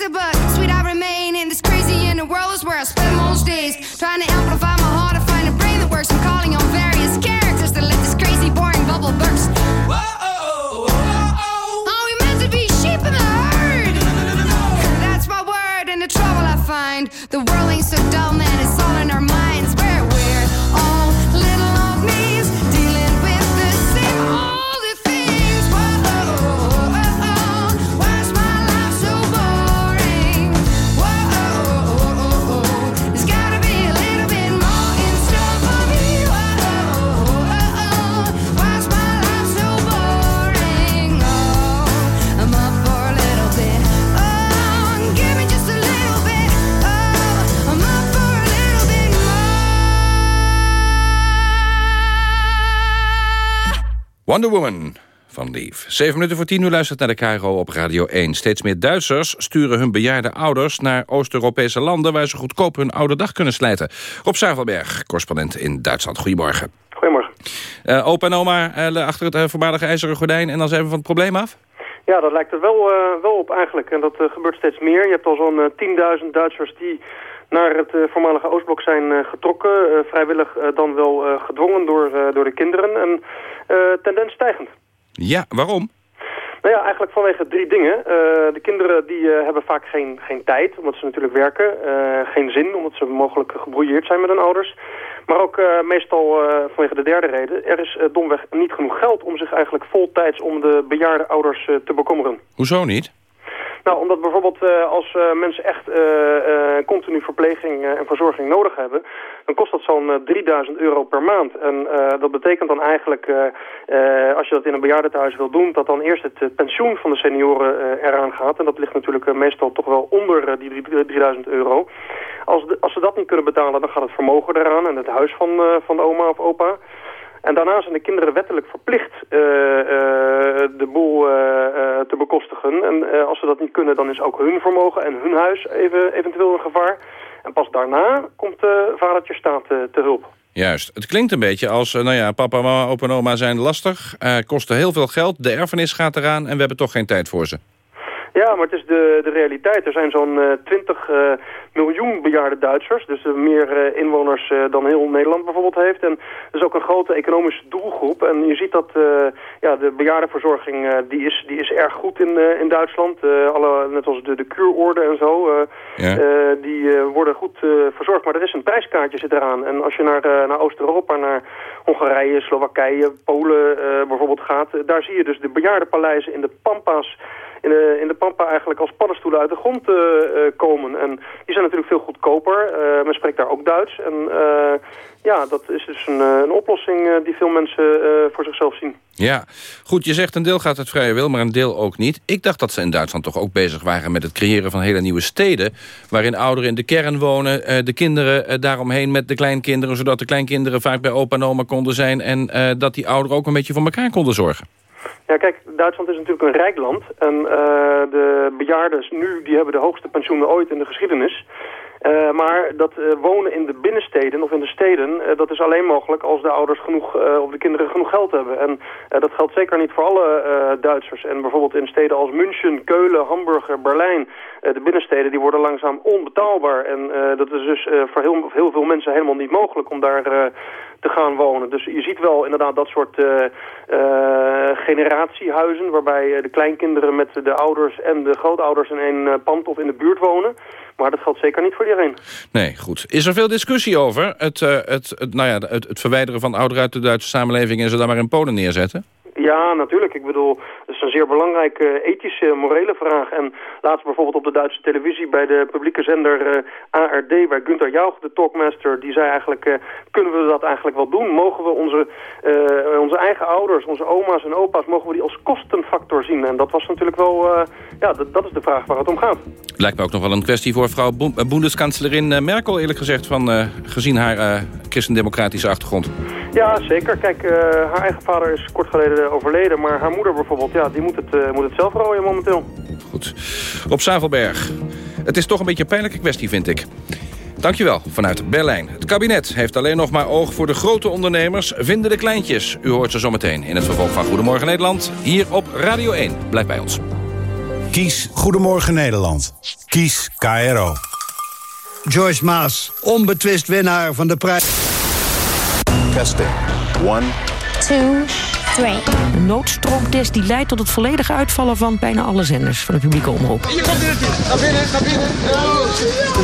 Twisted sister, but sweet I remain in this crazy inner world is where I spend most days trying to amplify my heart to find a brain that works. I'm calling on various characters to let this crazy, boring bubble burst. Are we meant to be sheep in the Wonder Woman van Lief. Zeven minuten voor tien uur luistert naar de KRO op Radio 1. Steeds meer Duitsers sturen hun bejaarde ouders naar Oost-Europese landen... waar ze goedkoop hun oude dag kunnen slijten. Rob Zavelberg, correspondent in Duitsland. Goedemorgen. Goedemorgen. Eh, opa en oma eh, achter het eh, voormalige ijzeren gordijn... en dan zijn we van het probleem af? Ja, dat lijkt er wel, wel op eigenlijk. En dat gebeurt steeds meer. Je hebt al zo'n eh, 10.000 Duitsers die naar het voormalige Oostblok zijn getrokken. vrijwillig dan wel gedwongen door, door de kinderen. En tendens stijgend. Ja, waarom? Nou ja, eigenlijk vanwege drie dingen. Eh, de kinderen die eh, hebben vaak geen, geen tijd, omdat ze natuurlijk werken. Eh, geen zin, omdat ze mogelijk gebrouilleerd zijn met hun ouders. Maar ook eh, meestal eh, vanwege de derde reden. Er is eh, domweg niet genoeg geld om zich eigenlijk voltijds om de bejaarde ouders eh, te bekommeren. Hoezo niet? Nou, omdat bijvoorbeeld eh, als eh, mensen echt eh, continu verpleging en verzorging nodig hebben, dan kost dat zo'n eh, 3000 euro per maand. En dat betekent dan eigenlijk, als je dat in een bejaardentehuis wil doen, dat dan eerst het pensioen van de senioren eraan gaat. En dat ligt natuurlijk meestal toch wel onder die drie- 3000 euro. Als, als ze dat niet kunnen betalen, dan gaat het vermogen eraan en het huis van, van de oma of opa. En daarna zijn de kinderen wettelijk verplicht eh, eh, de boel eh, te bekostigen. En als ze dat niet kunnen, dan is ook hun vermogen en hun huis even, eventueel in gevaar. En pas daarna komt de vadertje staat te hulp. Juist. Het klinkt een beetje als, nou ja, papa, mama, opa en oma zijn lastig. kosten heel veel geld, de erfenis gaat eraan en we hebben toch geen tijd voor ze. Ja, maar het is de, de realiteit. Er zijn zo'n eh 20 eh, miljoen bejaarde Duitsers. Dus eh, meer eh, inwoners eh, dan heel Nederland bijvoorbeeld heeft. En dat is ook een grote economische doelgroep. En je ziet dat eh, ja, de bejaardenverzorging eh, die is, die is erg goed in, eh, in Duitsland. Eh, alle, net als de, de kuurorde en zo. eh, Ja. eh, die eh, worden goed eh, verzorgd. Maar er is een prijskaartje zit eraan. En als je naar, eh, naar Oost-Europa, naar Hongarije, Slowakije, Polen eh, bijvoorbeeld gaat... eh, daar zie je dus de bejaardenpaleizen in de Pampas in de, in de Pampa eigenlijk als paddenstoelen uit de grond eh, eh, komen. En die zijn natuurlijk veel goedkoper. Eh, men spreekt daar ook Duits. En eh, ja, dat is dus een, eh, een oplossing eh, die veel mensen eh, voor zichzelf zien. Ja, goed, je zegt een deel gaat uit vrije wil, maar een deel ook niet. Ik dacht dat ze in Duitsland toch ook bezig waren met het creëren van hele nieuwe steden... waarin ouderen in de kern wonen, eh, de kinderen eh, daaromheen met de kleinkinderen... zodat de kleinkinderen vaak bij opa en oma konden zijn... en eh, dat die ouderen ook een beetje voor elkaar konden zorgen. Ja, kijk, Duitsland is natuurlijk een rijk land. En eh, de bejaarden nu, die hebben de hoogste pensioenen ooit in de geschiedenis. Eh, maar dat eh, wonen in de binnensteden of in de steden, eh, dat is alleen mogelijk als de ouders genoeg, of de kinderen genoeg geld hebben. En dat geldt zeker niet voor alle Duitsers. En bijvoorbeeld in steden als München, Keulen, Hamburg, Berlijn, de binnensteden, die worden langzaam onbetaalbaar. En dat is dus voor heel, heel veel mensen helemaal niet mogelijk om daar te gaan wonen. Dus je ziet wel inderdaad dat soort eh, eh, generatiehuizen... waarbij de kleinkinderen met de ouders en de grootouders in één pand of in de buurt wonen. Maar dat geldt zeker niet voor iedereen. Nee, goed. Is er veel discussie over het, eh, het, het, nou ja, het, het verwijderen van ouderen uit de Duitse samenleving... en ze daar maar in Polen neerzetten? Ja, natuurlijk. Ik bedoel, dat is een zeer belangrijke ethische, morele vraag. En laatst bijvoorbeeld op de Duitse televisie bij de publieke zender eh, ARD... bij Günther Jauch, de talkmaster, die zei eigenlijk... eh, kunnen we dat eigenlijk wel doen? Mogen we onze, eh, onze eigen ouders, onze oma's en opa's... mogen we die als kostenfactor zien? En dat was natuurlijk wel... eh, ja, dat, is de vraag waar het om gaat. Lijkt me ook nog wel een kwestie voor vrouw eh, Bundeskanzlerin eh, Merkel... eerlijk gezegd, van, eh, gezien haar eh, christendemocratische achtergrond. Ja, zeker. Kijk, eh, haar eigen vader is kort geleden overleden... maar haar moeder bijvoorbeeld, ja, die moet het, eh, moet het zelf rooien momenteel. Goed. Rob Zavelberg. Het is toch een beetje een pijnlijke kwestie, vind ik. Dankjewel, vanuit Berlijn. Het kabinet heeft alleen nog maar oog voor de grote ondernemers... vinden de kleintjes. U hoort ze zometeen in het vervolg van Goedemorgen Nederland... hier op Radio 1. Blijf bij ons. Kies Goedemorgen Nederland. Kies KRO. Joyce Maas, onbetwist winnaar van de prijs. Testing. One, Two, Een noodstroomtest die leidt tot het volledige uitvallen van bijna alle zenders van de publieke omroep. Ga binnen, ga binnen.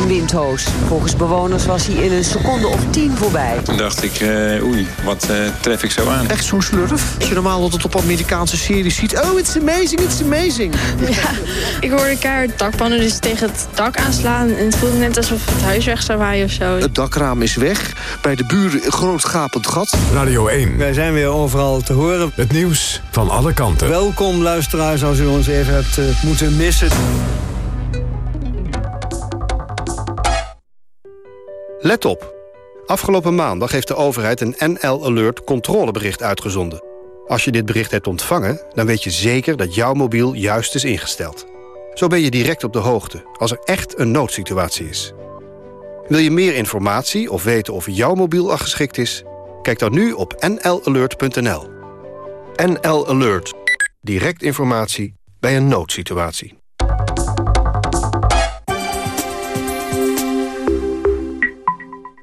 Een windhoos. Volgens bewoners was hij in een seconde of tien voorbij. Toen dacht ik, eh, oei, wat eh, tref ik zo aan? Echt zo'n slurf? Als je normaal altijd op Amerikaanse series ziet... oh, it's amazing, it's amazing. Ja, ik hoorde keihard dakpannen dus tegen het dak aanslaan. En het voelde net alsof het huis weg zou waaien of zo. Het dakraam is weg. Bij de buren een groot gapend gat. Radio 1. Wij zijn weer overal te horen. Het nieuws van alle kanten. Welkom luisteraars als u ons even hebt eh, moeten missen. Let op. Afgelopen maandag heeft de overheid een NL Alert controlebericht uitgezonden. Als je dit bericht hebt ontvangen, dan weet je zeker dat jouw mobiel juist is ingesteld. Zo ben je direct op de hoogte als er echt een noodsituatie is. Wil je meer informatie of weten of jouw mobiel al geschikt is? Kijk dan nu op nlalert.nl. NL Alert. Direct informatie bij een noodsituatie.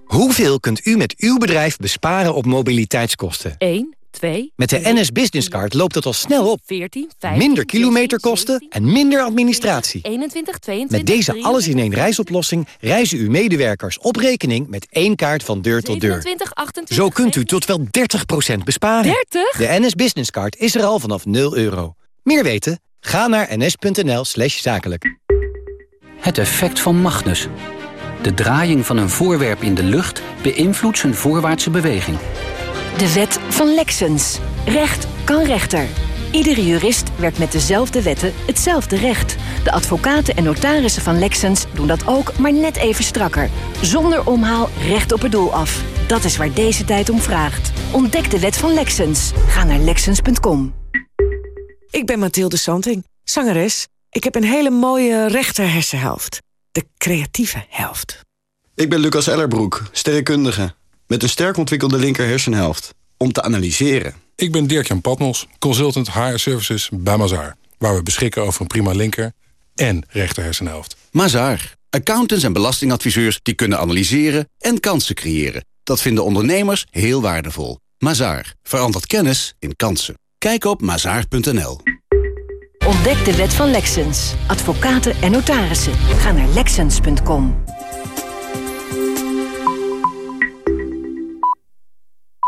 Hoeveel kunt u met uw bedrijf besparen op mobiliteitskosten? 1, 2, Met de NS Business Card loopt het al snel op. 14, 15, Minder kilometerkosten en minder administratie. 21, 22, Met deze alles-in-één reisoplossing reizen uw medewerkers op rekening met één kaart van deur tot deur. 27, 28, Zo kunt u tot wel 30% besparen. 30? De NS Business Card is er al vanaf 0 euro. Meer weten? Ga naar ns.nl slash zakelijk. Het effect van Magnus. De draaiing van een voorwerp in de lucht beïnvloedt zijn voorwaartse beweging. De wet van Lexens. Recht kan rechter. Iedere jurist werkt met dezelfde wetten hetzelfde recht. De advocaten en notarissen van Lexens doen dat ook, maar net even strakker. Zonder omhaal recht op het doel af. Dat is waar deze tijd om vraagt. Ontdek de wet van Lexens. Ga naar Lexens.com. Ik ben Mathilde Santing, zangeres. Ik heb een hele mooie rechter hersenhelft. De creatieve helft. Ik ben Lucas Ellerbroek, sterrenkundige. Met een sterk ontwikkelde linker hersenhelft. Om te analyseren. Ik ben Dirk-Jan Patmos, consultant HR Services bij Mazaar. Waar we beschikken over een prima linker en rechter hersenhelft. Mazaar. Accountants en belastingadviseurs die kunnen analyseren en kansen creëren. Dat vinden ondernemers heel waardevol. Mazaar. Verandert kennis in kansen. Kijk op mazaar.nl. Ontdek de wet van Lexens. Advocaten en notarissen. Ga naar Lexens.com.